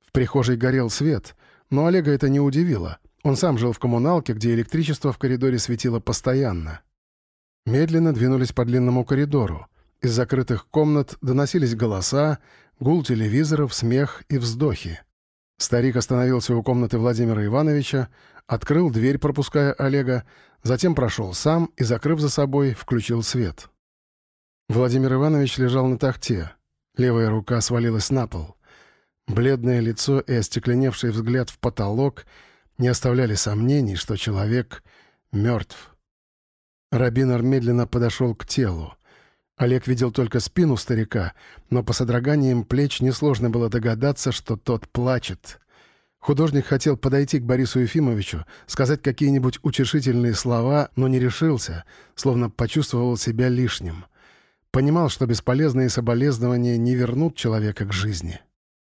В прихожей горел свет, но Олега это не удивило. Он сам жил в коммуналке, где электричество в коридоре светило постоянно. Медленно двинулись по длинному коридору. Из закрытых комнат доносились голоса, гул телевизоров, смех и вздохи. Старик остановился у комнаты Владимира Ивановича, открыл дверь, пропуская Олега, затем прошел сам и, закрыв за собой, включил свет. Владимир Иванович лежал на тахте. Левая рука свалилась на пол. Бледное лицо и остекленевший взгляд в потолок не оставляли сомнений, что человек мертв. Рабинер медленно подошел к телу. Олег видел только спину старика, но по содроганиям плеч несложно было догадаться, что тот плачет. Художник хотел подойти к Борису Ефимовичу, сказать какие-нибудь утешительные слова, но не решился, словно почувствовал себя лишним. Понимал, что бесполезные соболезнования не вернут человека к жизни.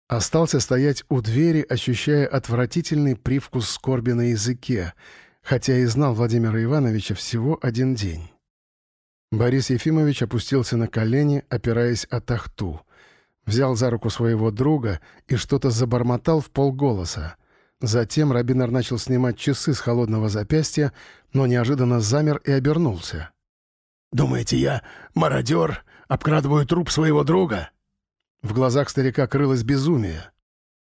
Остался стоять у двери, ощущая отвратительный привкус скорби на языке — хотя и знал Владимира Ивановича всего один день. Борис Ефимович опустился на колени, опираясь о тахту. Взял за руку своего друга и что-то забормотал в полголоса. Затем Рабинар начал снимать часы с холодного запястья, но неожиданно замер и обернулся. «Думаете, я мародер, обкрадываю труп своего друга?» В глазах старика крылось безумие.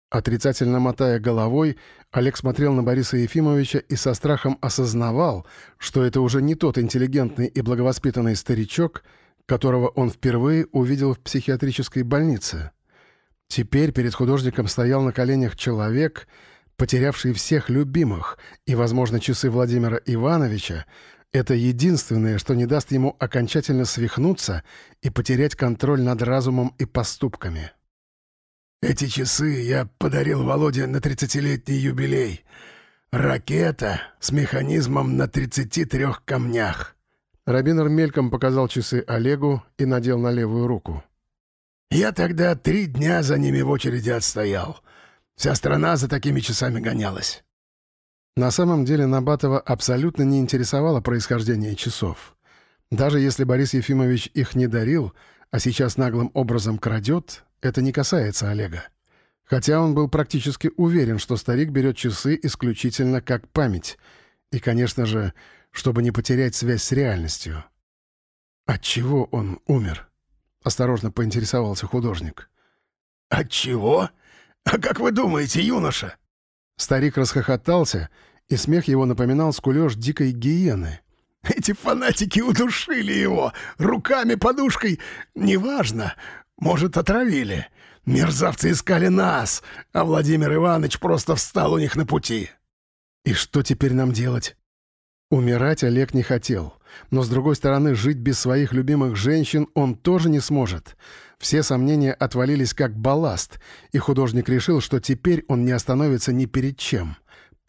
Отрицательно мотая головой, Олег смотрел на Бориса Ефимовича и со страхом осознавал, что это уже не тот интеллигентный и благовоспитанный старичок, которого он впервые увидел в психиатрической больнице. Теперь перед художником стоял на коленях человек, потерявший всех любимых, и, возможно, часы Владимира Ивановича — это единственное, что не даст ему окончательно свихнуться и потерять контроль над разумом и поступками. Эти часы я подарил Володе на тридцатилетний юбилей. Ракета с механизмом на 33 камнях». Рабинер мельком показал часы Олегу и надел на левую руку. «Я тогда три дня за ними в очереди отстоял. Вся страна за такими часами гонялась». На самом деле Набатова абсолютно не интересовало происхождение часов. Даже если Борис Ефимович их не дарил, а сейчас наглым образом крадет, это не касается Олега. Хотя он был практически уверен, что старик берет часы исключительно как память. И, конечно же, чтобы не потерять связь с реальностью. От чего он умер? Осторожно поинтересовался художник. От чего? А как вы думаете, юноша? Старик расхохотался, и смех его напоминал скулёж дикой гиены. Эти фанатики удушили его руками, подушкой, неважно, может, отравили. Мерзавцы искали нас, а Владимир Иванович просто встал у них на пути. И что теперь нам делать? Умирать Олег не хотел. Но, с другой стороны, жить без своих любимых женщин он тоже не сможет. Все сомнения отвалились как балласт, и художник решил, что теперь он не остановится ни перед чем.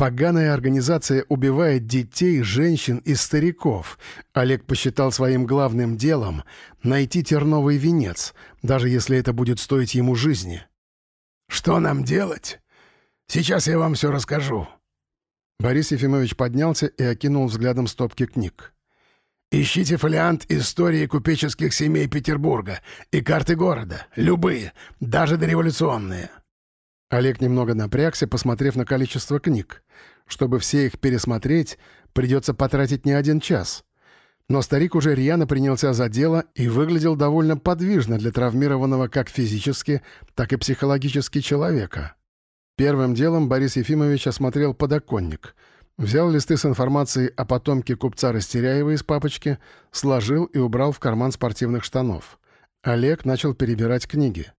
Поганая организация убивает детей, женщин и стариков. Олег посчитал своим главным делом найти терновый венец, даже если это будет стоить ему жизни. «Что нам делать? Сейчас я вам все расскажу». Борис Ефимович поднялся и окинул взглядом стопки книг. Ищите фолиант истории купеческих семей Петербурга и карты города. Любые, даже дореволюционные». Олег немного напрягся, посмотрев на количество книг. Чтобы все их пересмотреть, придется потратить не один час. Но старик уже рьяно принялся за дело и выглядел довольно подвижно для травмированного как физически, так и психологически человека. Первым делом Борис Ефимович осмотрел подоконник — Взял листы с информацией о потомке купца Растеряева из папочки, сложил и убрал в карман спортивных штанов. Олег начал перебирать книги.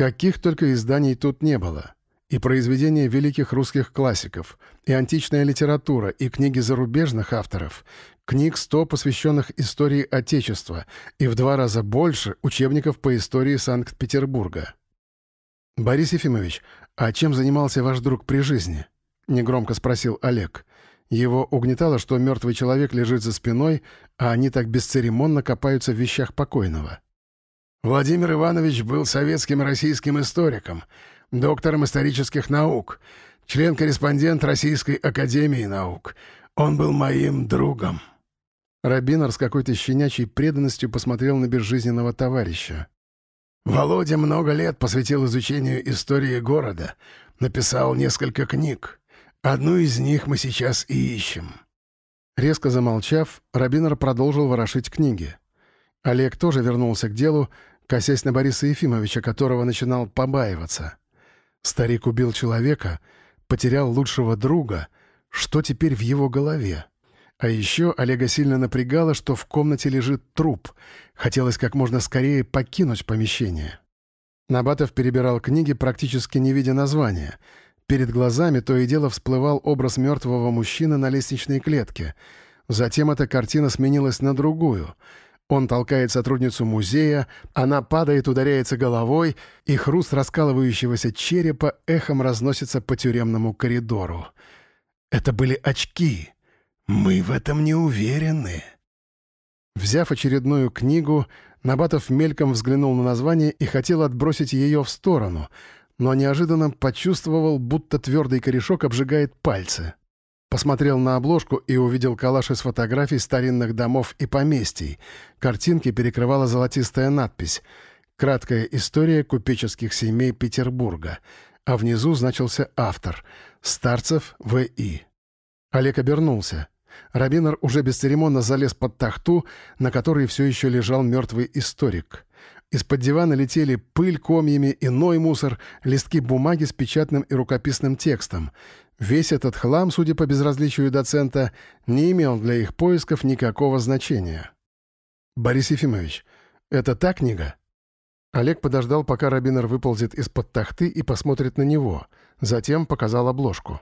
Каких только изданий тут не было. И произведения великих русских классиков, и античная литература, и книги зарубежных авторов, книг сто, посвященных истории Отечества, и в два раза больше учебников по истории Санкт-Петербурга. «Борис Ефимович, а чем занимался ваш друг при жизни?» негромко спросил Олег. Его угнетало, что мертвый человек лежит за спиной, а они так бесцеремонно копаются в вещах покойного. Владимир Иванович был советским и российским историком, доктором исторических наук, член-корреспондент Российской академии наук. Он был моим другом. Рабинер с какой-то щенячьей преданностью посмотрел на безжизненного товарища. Володя много лет посвятил изучению истории города, написал несколько книг. Одну из них мы сейчас и ищем». Резко замолчав, Рабинер продолжил ворошить книги. Олег тоже вернулся к делу, косясь на Бориса Ефимовича, которого начинал побаиваться. Старик убил человека, потерял лучшего друга. Что теперь в его голове? А еще Олега сильно напрягало, что в комнате лежит труп. Хотелось как можно скорее покинуть помещение. Набатов перебирал книги, практически не видя названия — Перед глазами то и дело всплывал образ мертвого мужчины на лестничной клетке. Затем эта картина сменилась на другую. Он толкает сотрудницу музея, она падает, ударяется головой, и хруст раскалывающегося черепа эхом разносится по тюремному коридору. Это были очки. Мы в этом не уверены. Взяв очередную книгу, Набатов мельком взглянул на название и хотел отбросить ее в сторону — но неожиданно почувствовал, будто твердый корешок обжигает пальцы. Посмотрел на обложку и увидел калаш из фотографий старинных домов и поместий. Картинки перекрывала золотистая надпись «Краткая история купеческих семей Петербурга», а внизу значился автор «Старцев В.И». Олег обернулся. Рабинер уже бесцеремонно залез под тахту, на которой все еще лежал мертвый историк. Из-под дивана летели пыль комьями, иной мусор, листки бумаги с печатным и рукописным текстом. Весь этот хлам, судя по безразличию доцента, не имел для их поисков никакого значения. «Борис Ефимович, это та книга?» Олег подождал, пока Рабинер выползет из-под тахты и посмотрит на него. Затем показал обложку.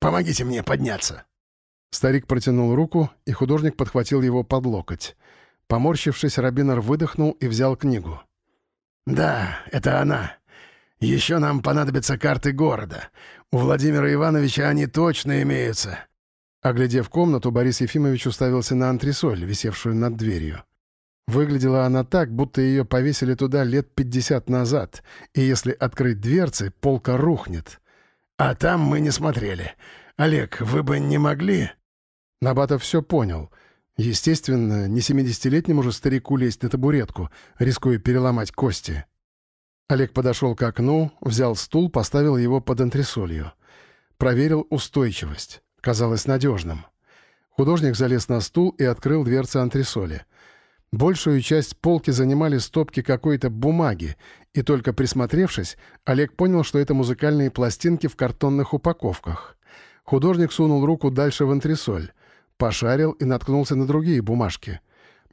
«Помогите мне подняться!» Старик протянул руку, и художник подхватил его под локоть. Поморщившись, Рабинер выдохнул и взял книгу. «Да, это она. Еще нам понадобятся карты города. У Владимира Ивановича они точно имеются». Оглядев комнату, Борис Ефимович уставился на антресоль, висевшую над дверью. Выглядела она так, будто ее повесили туда лет пятьдесят назад, и если открыть дверцы, полка рухнет. «А там мы не смотрели. Олег, вы бы не могли...» Набатов все понял — Естественно, не семидесятилетнему же старику лезть на табуретку, рискуя переломать кости. Олег подошел к окну, взял стул, поставил его под антресолью. Проверил устойчивость. Казалось надежным. Художник залез на стул и открыл дверцы антресоли. Большую часть полки занимали стопки какой-то бумаги, и только присмотревшись, Олег понял, что это музыкальные пластинки в картонных упаковках. Художник сунул руку дальше в антресоль, пошарил и наткнулся на другие бумажки.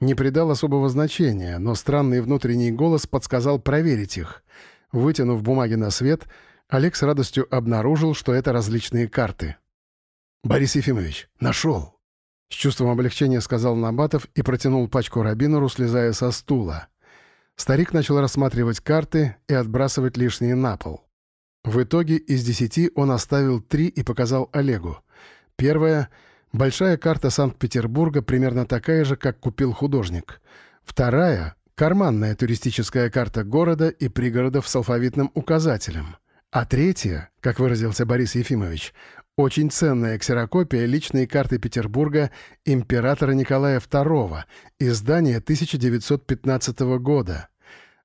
Не придал особого значения, но странный внутренний голос подсказал проверить их. Вытянув бумаги на свет, Олег с радостью обнаружил, что это различные карты. «Борис Ефимович, нашел!» С чувством облегчения сказал Набатов и протянул пачку Рабинору, слезая со стула. Старик начал рассматривать карты и отбрасывать лишние на пол. В итоге из десяти он оставил три и показал Олегу. Первая — большая карта Санкт-Петербурга, примерно такая же, как купил художник. Вторая — карманная туристическая карта города и пригородов с алфавитным указателем. А третья, как выразился Борис Ефимович, очень ценная ксерокопия личной карты Петербурга императора Николая II, издание 1915 года.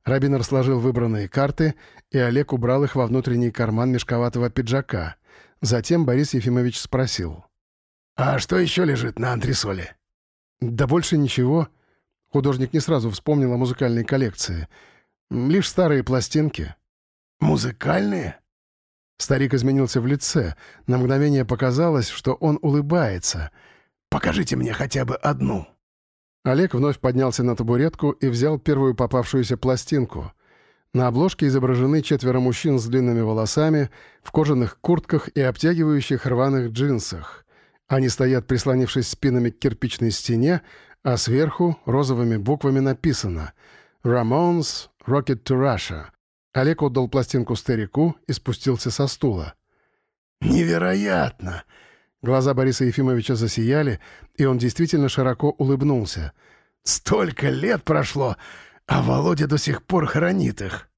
Рабинер сложил выбранные карты, и Олег убрал их во внутренний карман мешковатого пиджака. Затем Борис Ефимович спросил. «А что еще лежит на антресоле?» «Да больше ничего». Художник не сразу вспомнил о музыкальной коллекции. «Лишь старые пластинки». «Музыкальные?» Старик изменился в лице. На мгновение показалось, что он улыбается. «Покажите мне хотя бы одну». Олег вновь поднялся на табуретку и взял первую попавшуюся пластинку. На обложке изображены четверо мужчин с длинными волосами, в кожаных куртках и обтягивающих рваных джинсах. Они стоят, прислонившись спинами к кирпичной стене, а сверху розовыми буквами написано «Ramones Rocket to Russia». Олег отдал пластинку старику и спустился со стула. «Невероятно!» Глаза Бориса Ефимовича засияли, и он действительно широко улыбнулся. «Столько лет прошло, а Володя до сих пор хранит их».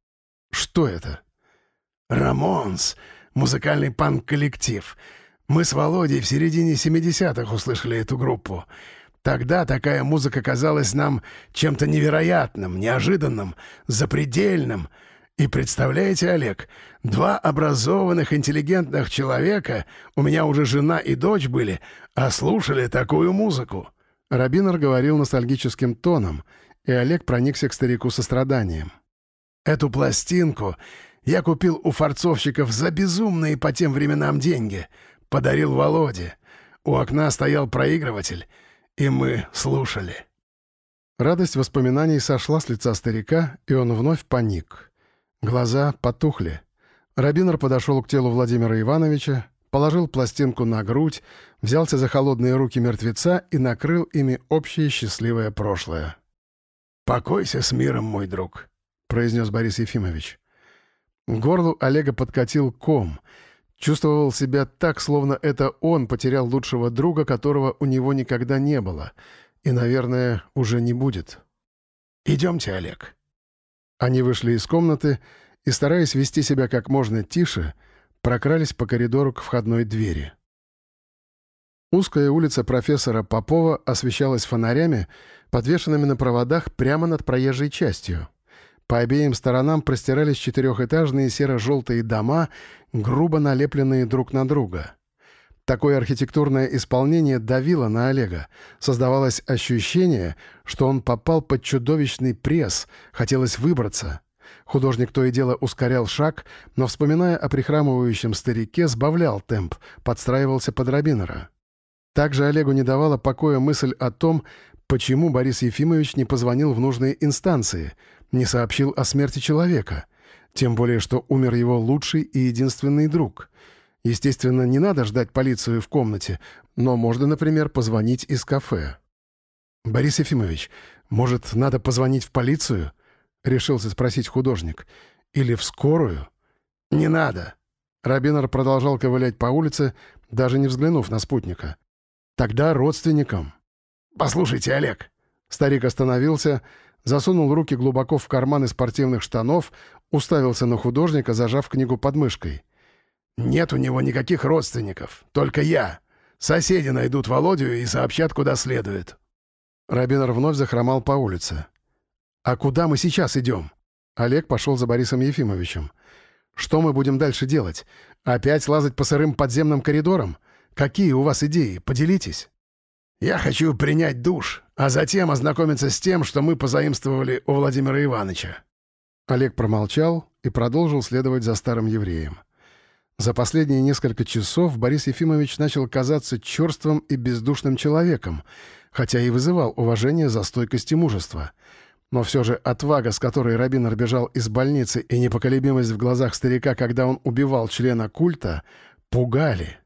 «Что это?» «Рамонс, музыкальный панк-коллектив. Мы с Володей в середине 70-х услышали эту группу. Тогда такая музыка казалась нам чем-то невероятным, неожиданным, запредельным». И представляете, Олег, два образованных, интеллигентных человека, у меня уже жена и дочь были, а слушали такую музыку». Рабинер говорил ностальгическим тоном, и Олег проникся к старику состраданием. «Эту пластинку я купил у форцовщиков за безумные по тем временам деньги. Подарил Володе. У окна стоял проигрыватель, и мы слушали». Радость воспоминаний сошла с лица старика, и он вновь паник. Глаза потухли. Рабинер подошел к телу Владимира Ивановича, положил пластинку на грудь, взялся за холодные руки мертвеца и накрыл ими общее счастливое прошлое. «Покойся с миром, мой друг», — произнес Борис Ефимович. К горлу Олега подкатил ком. Чувствовал себя так, словно это он потерял лучшего друга, которого у него никогда не было. И, наверное, уже не будет. «Идемте, Олег», они вышли из комнаты и, стараясь вести себя как можно тише, прокрались по коридору к входной двери. Узкая улица профессора Попова освещалась фонарями, подвешенными на проводах прямо над проезжей частью. По обеим сторонам простирались четырехэтажные серо-желтые дома, грубо налепленные друг на друга. Такое архитектурное исполнение давило на Олега. Создавалось ощущение, что он попал под чудовищный пресс, хотелось выбраться. Художник то и дело ускорял шаг, но, вспоминая о прихрамывающем старике, сбавлял темп, подстраивался под Рабинера. Также Олегу не давала покоя мысль о том, почему Борис Ефимович не позвонил в нужные инстанции, не сообщил о смерти человека, тем более что умер его лучший и единственный друг — Естественно, не надо ждать полицию в комнате, но можно, например, позвонить из кафе. «Борис Ефимович, может, надо позвонить в полицию?» — решился спросить художник. «Или в скорую?» «Не надо». Рабинер продолжал ковылять по улице, даже не взглянув на спутника. «Тогда родственникам». «Послушайте, Олег». Старик остановился, засунул руки глубоко в карманы спортивных штанов, уставился на художника, зажав книгу под мышкой. «Нет у него никаких родственников, только я. Соседи найдут Володю и сообщат, куда следует». Рабинер вновь захромал по улице. «А куда мы сейчас идем?» Олег пошел за Борисом Ефимовичем. «Что мы будем дальше делать? Опять лазать по сырым подземным коридорам? Какие у вас идеи? Поделитесь». «Я хочу принять душ, а затем ознакомиться с тем, что мы позаимствовали у Владимира Ивановича». Олег промолчал и продолжил следовать за старым евреем. За последние несколько часов Борис Ефимович начал казаться черствым и бездушным человеком, хотя и вызывал уважение за стойкость и мужество. Но все же отвага, с которой Рабинер бежал из больницы, и непоколебимость в глазах старика, когда он убивал члена культа, пугали.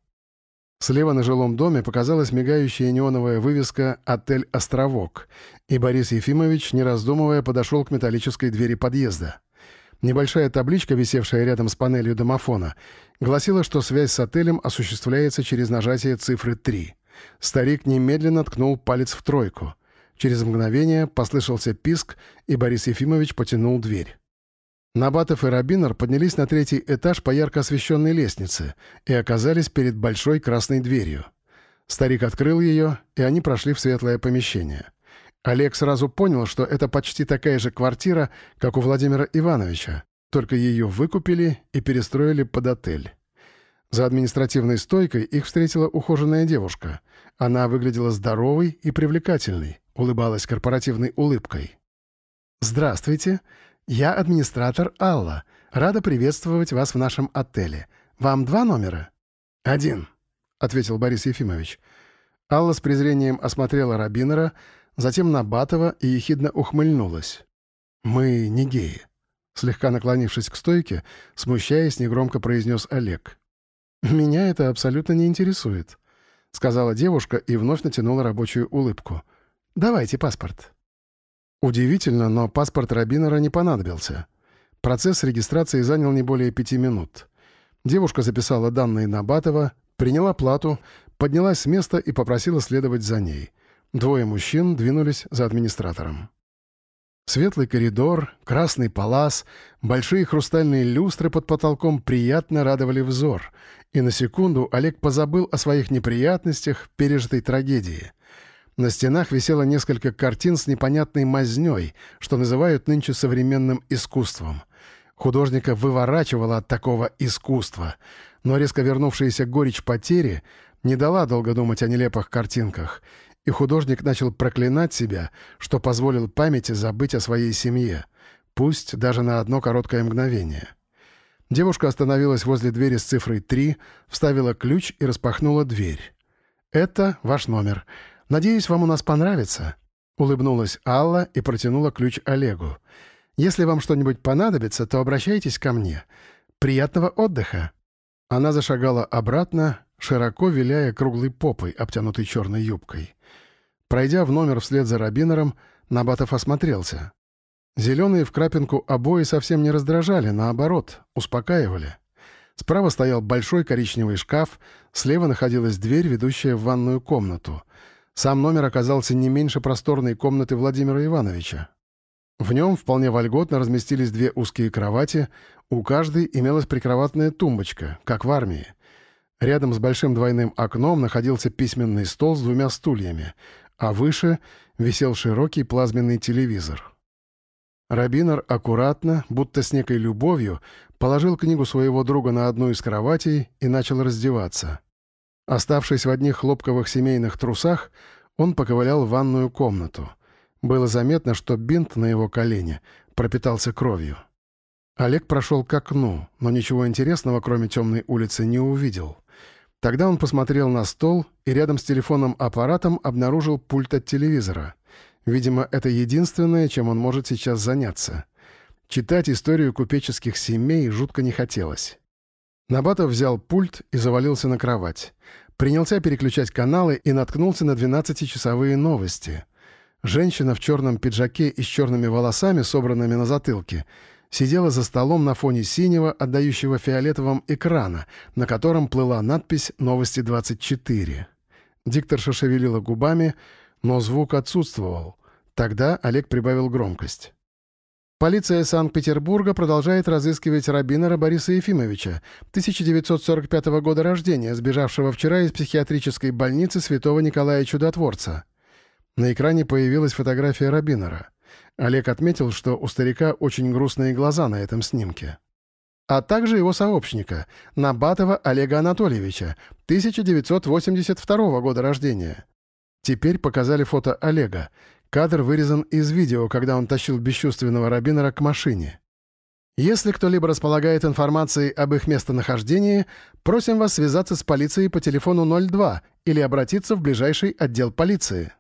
Слева на жилом доме показалась мигающая неоновая вывеска «Отель Островок», и Борис Ефимович, не раздумывая, подошел к металлической двери подъезда. Небольшая табличка, висевшая рядом с панелью домофона, гласила, что связь с отелем осуществляется через нажатие цифры 3. Старик немедленно ткнул палец в тройку. Через мгновение послышался писк, и Борис Ефимович потянул дверь. Набатов и Рабинер поднялись на третий этаж по ярко освещенной лестнице и оказались перед большой красной дверью. Старик открыл ее, и они прошли в светлое помещение. Олег сразу понял, что это почти такая же квартира, как у Владимира Ивановича, только ее выкупили и перестроили под отель. За административной стойкой их встретила ухоженная девушка. Она выглядела здоровой и привлекательной, улыбалась корпоративной улыбкой. «Здравствуйте, я администратор Алла. Рада приветствовать вас в нашем отеле. Вам два номера?» «Один», — ответил Борис Ефимович. Алла с презрением осмотрела Рабинера, затем Набатова и ехидно ухмыльнулась. «Мы не геи», — слегка наклонившись к стойке, смущаясь, негромко произнес Олег. «Меня это абсолютно не интересует», — сказала девушка и вновь натянула рабочую улыбку. «Давайте паспорт». Удивительно, но паспорт Рабинера не понадобился. Процесс регистрации занял не более пяти минут. Девушка записала данные Набатова, приняла плату, поднялась с места и попросила следовать за ней — Двое мужчин двинулись за администратором. Светлый коридор, красный палас, большие хрустальные люстры под потолком приятно радовали взор, и на секунду Олег позабыл о своих неприятностях, пережитой трагедии. На стенах висело несколько картин с непонятной мазнёй, что называют нынче современным искусством. Художника выворачивало от такого искусства, но резко вернувшаяся горечь потери не дала долго думать о нелепых картинках — и художник начал проклинать себя, что позволил памяти забыть о своей семье, пусть даже на одно короткое мгновение. Девушка остановилась возле двери с цифрой 3, вставила ключ и распахнула дверь. «Это ваш номер. Надеюсь, вам у нас понравится». Улыбнулась Алла и протянула ключ Олегу. «Если вам что-нибудь понадобится, то обращайтесь ко мне. Приятного отдыха!» Она зашагала обратно, широко виляя круглой попой, обтянутой черной юбкой. Пройдя в номер вслед за Рабинером, Набатов осмотрелся. Зеленые в крапинку обои совсем не раздражали, наоборот, успокаивали. Справа стоял большой коричневый шкаф, слева находилась дверь, ведущая в ванную комнату. Сам номер оказался не меньше просторной комнаты Владимира Ивановича. В нем вполне вольготно разместились две узкие кровати, у каждой имелась прикроватная тумбочка, как в армии. Рядом с большим двойным окном находился письменный стол с двумя стульями, а выше висел широкий плазменный телевизор. Рабинер аккуратно, будто с некой любовью, положил книгу своего друга на одну из кроватей и начал раздеваться. Оставшись в одних хлопковых семейных трусах, он поковылял в ванную комнату. Было заметно, что бинт на его колене пропитался кровью. Олег прошел к окну, но ничего интересного, кроме темной улицы, не увидел. Тогда он посмотрел на стол и рядом с телефонным аппаратом обнаружил пульт от телевизора. Видимо, это единственное, чем он может сейчас заняться. Читать историю купеческих семей жутко не хотелось. Набатов взял пульт и завалился на кровать. Принялся переключать каналы и наткнулся на 12-часовые новости. Женщина в черном пиджаке и с черными волосами, собранными на затылке, сидела за столом на фоне синего, отдающего фиолетовым экрана, на котором плыла надпись «Новости 24». Дикторша шевелила губами, но звук отсутствовал. Тогда Олег прибавил громкость. Полиция Санкт-Петербурга продолжает разыскивать Рабинера Бориса Ефимовича, 1945 года рождения, сбежавшего вчера из психиатрической больницы святого Николая Чудотворца. На экране появилась фотография Рабинера. Олег отметил, что у старика очень грустные глаза на этом снимке. А также его сообщника, Набатова Олега Анатольевича, 1982 года рождения. Теперь показали фото Олега. Кадр вырезан из видео, когда он тащил бесчувственного Рабинера к машине. Если кто-либо располагает информацией об их местонахождении, просим вас связаться с полицией по телефону 02 или обратиться в ближайший отдел полиции.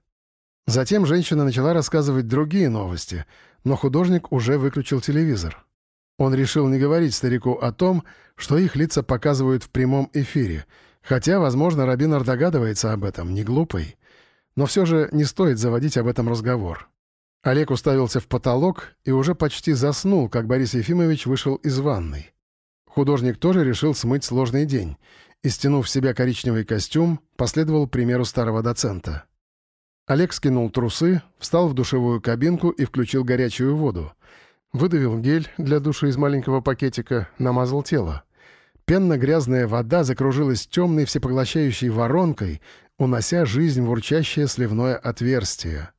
Затем женщина начала рассказывать другие новости, но художник уже выключил телевизор. Он решил не говорить старику о том, что их лица показывают в прямом эфире, хотя, возможно, Рабинар догадывается об этом, не глупый. Но все же не стоит заводить об этом разговор. Олег уставился в потолок и уже почти заснул, как Борис Ефимович вышел из ванной. Художник тоже решил смыть сложный день и, стянув в себя коричневый костюм, последовал примеру старого доцента. Олег скинул трусы, встал в душевую кабинку и включил горячую воду. Выдавил гель для душа из маленького пакетика, намазал тело. Пенно-грязная вода закружилась темной всепоглощающей воронкой, унося жизнь в урчащее сливное отверстие.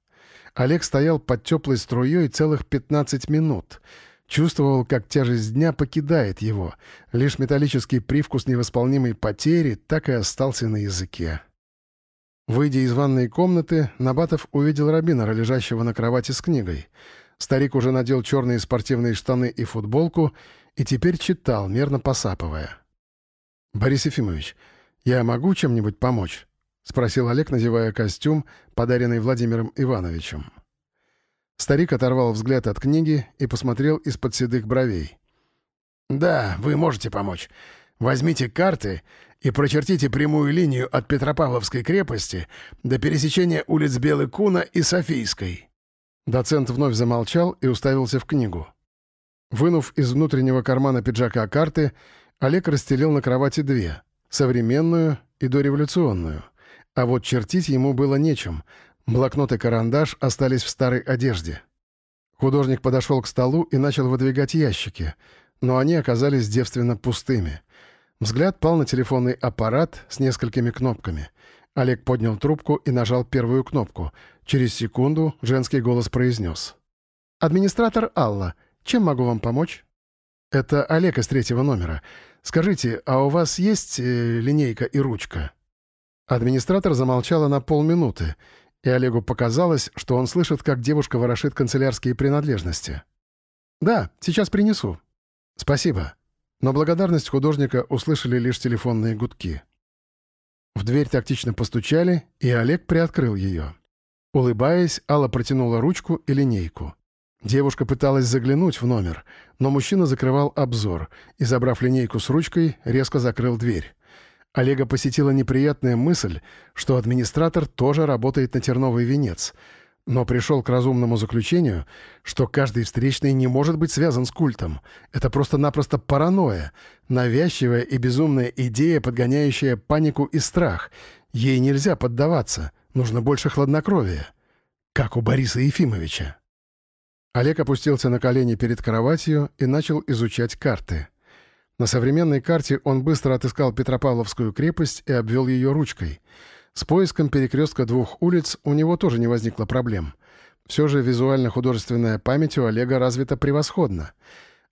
Олег стоял под теплой струей целых 15 минут. Чувствовал, как тяжесть дня покидает его. Лишь металлический привкус невосполнимой потери так и остался на языке. Выйдя из ванной комнаты, Набатов увидел Рабинора, лежащего на кровати с книгой. Старик уже надел черные спортивные штаны и футболку и теперь читал, мерно посапывая. «Борис Ефимович, я могу чем-нибудь помочь?» — спросил Олег, надевая костюм, подаренный Владимиром Ивановичем. Старик оторвал взгляд от книги и посмотрел из-под седых бровей. «Да, вы можете помочь. Возьмите карты и прочертите прямую линию от Петропавловской крепости до пересечения улиц Белый Куна и Софийской». Доцент вновь замолчал и уставился в книгу. Вынув из внутреннего кармана пиджака карты, Олег расстелил на кровати две — современную и дореволюционную — а вот чертить ему было нечем. Блокнот и карандаш остались в старой одежде. Художник подошел к столу и начал выдвигать ящики, но они оказались девственно пустыми. Взгляд пал на телефонный аппарат с несколькими кнопками. Олег поднял трубку и нажал первую кнопку. Через секунду женский голос произнес. «Администратор Алла, чем могу вам помочь?» «Это Олег из третьего номера. Скажите, а у вас есть э, линейка и ручка?» Администратор замолчала на полминуты, и Олегу показалось, что он слышит, как девушка ворошит канцелярские принадлежности. «Да, сейчас принесу». «Спасибо». Но благодарность художника услышали лишь телефонные гудки. В дверь тактично постучали, и Олег приоткрыл ее. Улыбаясь, Алла протянула ручку и линейку. Девушка пыталась заглянуть в номер, но мужчина закрывал обзор и, забрав линейку с ручкой, резко закрыл дверь. Олега посетила неприятная мысль, что администратор тоже работает на терновый венец, но пришел к разумному заключению, что каждый встречный не может быть связан с культом. Это просто-напросто паранойя, навязчивая и безумная идея, подгоняющая панику и страх. Ей нельзя поддаваться, нужно больше хладнокровия. Как у Бориса Ефимовича. Олег опустился на колени перед кроватью и начал изучать карты. На современной карте он быстро отыскал Петропавловскую крепость и обвел ее ручкой. С поиском перекрестка двух улиц у него тоже не возникло проблем. Все же визуально-художественная память у Олега развита превосходно.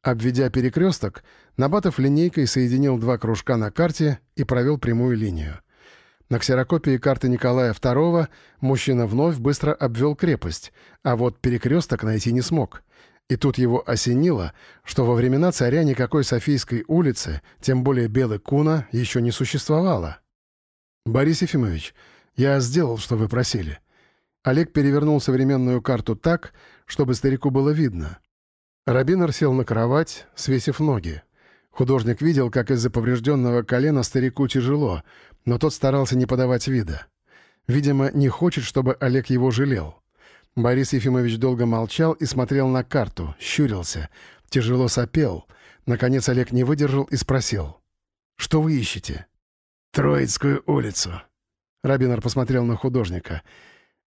Обведя перекресток, Набатов линейкой соединил два кружка на карте и провел прямую линию. На ксерокопии карты Николая II мужчина вновь быстро обвел крепость, а вот перекресток найти не смог — и тут его осенило, что во времена царя никакой Софийской улицы, тем более Белой Куна, еще не существовало. «Борис Ефимович, я сделал, что вы просили». Олег перевернул современную карту так, чтобы старику было видно. Рабинер сел на кровать, свесив ноги. Художник видел, как из-за поврежденного колена старику тяжело, но тот старался не подавать вида. Видимо, не хочет, чтобы Олег его жалел. Борис Ефимович долго молчал и смотрел на карту, щурился, тяжело сопел. Наконец Олег не выдержал и спросил. «Что вы ищете?» «Троицкую улицу». Рабинер посмотрел на художника.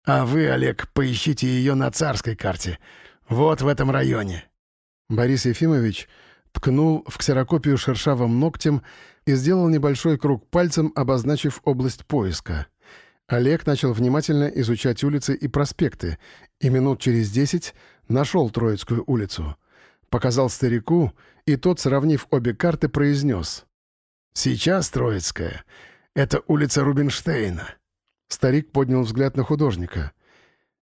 «А вы, Олег, поищите ее на царской карте. Вот в этом районе». Борис Ефимович ткнул в ксерокопию шершавым ногтем и сделал небольшой круг пальцем, обозначив область поиска. Олег начал внимательно изучать улицы и проспекты, и минут через десять нашел Троицкую улицу. Показал старику, и тот, сравнив обе карты, произнес. «Сейчас Троицкая — это улица Рубинштейна. Старик поднял взгляд на художника.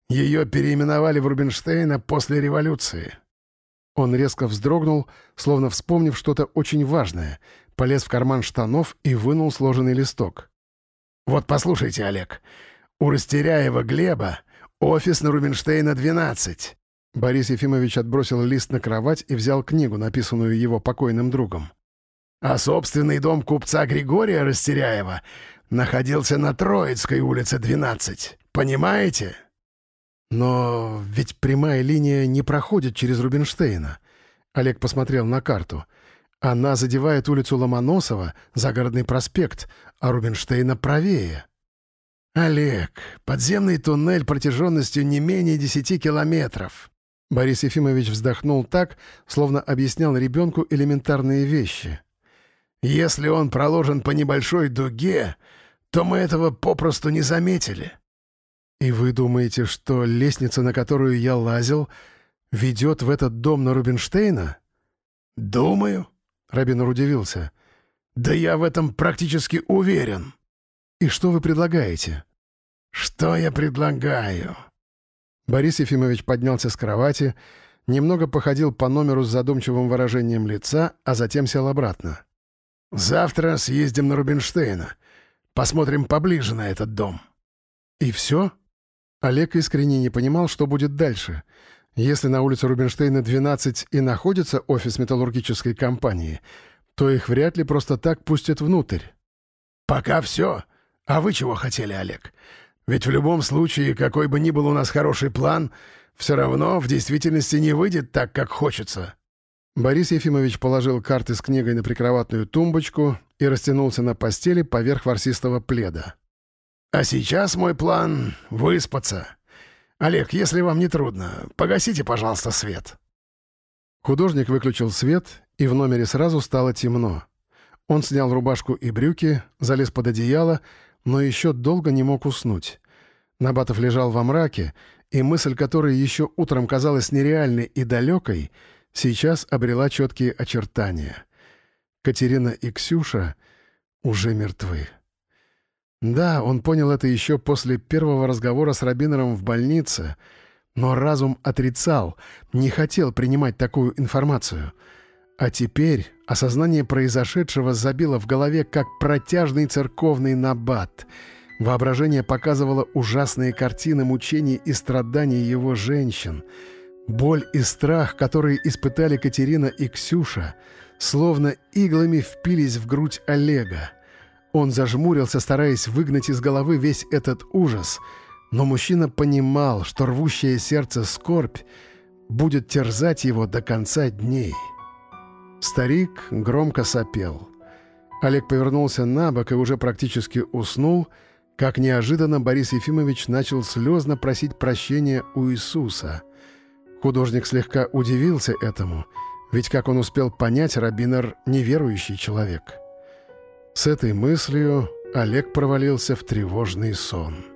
«Ее переименовали в Рубинштейна после революции». Он резко вздрогнул, словно вспомнив что-то очень важное, полез в карман штанов и вынул сложенный листок. «Вот послушайте, Олег, у Растеряева Глеба офис на Рубинштейна 12. Борис Ефимович отбросил лист на кровать и взял книгу, написанную его покойным другом. А собственный дом купца Григория Растеряева находился на Троицкой улице 12. Понимаете? Но ведь прямая линия не проходит через Рубинштейна. Олег посмотрел на карту. Она задевает улицу Ломоносова, загородный проспект, а Рубинштейна правее. «Олег, подземный туннель протяженностью не менее десяти километров». Борис Ефимович вздохнул так, словно объяснял ребенку элементарные вещи. «Если он проложен по небольшой дуге, то мы этого попросту не заметили». «И вы думаете, что лестница, на которую я лазил, ведет в этот дом на Рубинштейна?» «Думаю», — Рабинор удивился. «Да я в этом практически уверен». «И что вы предлагаете?» «Что я предлагаю?» Борис Ефимович поднялся с кровати, немного походил по номеру с задумчивым выражением лица, а затем сел обратно. «Завтра съездим на Рубинштейна. Посмотрим поближе на этот дом». «И все?» Олег искренне не понимал, что будет дальше. Если на улице Рубинштейна, 12 и находится офис металлургической компании, то их вряд ли просто так пустят внутрь. «Пока все. А вы чего хотели, Олег? Ведь в любом случае, какой бы ни был у нас хороший план, все равно в действительности не выйдет так, как хочется». Борис Ефимович положил карты с книгой на прикроватную тумбочку и растянулся на постели поверх ворсистого пледа. «А сейчас мой план — выспаться. Олег, если вам не трудно, погасите, пожалуйста, свет». Художник выключил свет, и в номере сразу стало темно. Он снял рубашку и брюки, залез под одеяло, но еще долго не мог уснуть. Набатов лежал во мраке, и мысль, которая еще утром казалась нереальной и далекой, сейчас обрела четкие очертания. Катерина и Ксюша уже мертвы. Да, он понял это еще после первого разговора с Рабинером в больнице, но разум отрицал, не хотел принимать такую информацию. А теперь осознание произошедшего забило в голове как протяжный церковный набат. Воображение показывало ужасные картины мучений и страданий его женщин. Боль и страх, которые испытали Катерина и Ксюша, словно иглами впились в грудь Олега. Он зажмурился, стараясь выгнать из головы весь этот ужас, но мужчина понимал, что рвущее сердце скорбь будет терзать его до конца дней. Старик громко сопел. Олег повернулся на бок и уже практически уснул, как неожиданно Борис Ефимович начал слезно просить прощения у Иисуса. Художник слегка удивился этому, ведь, как он успел понять, Рабинер — неверующий человек. С этой мыслью Олег провалился в тревожный сон.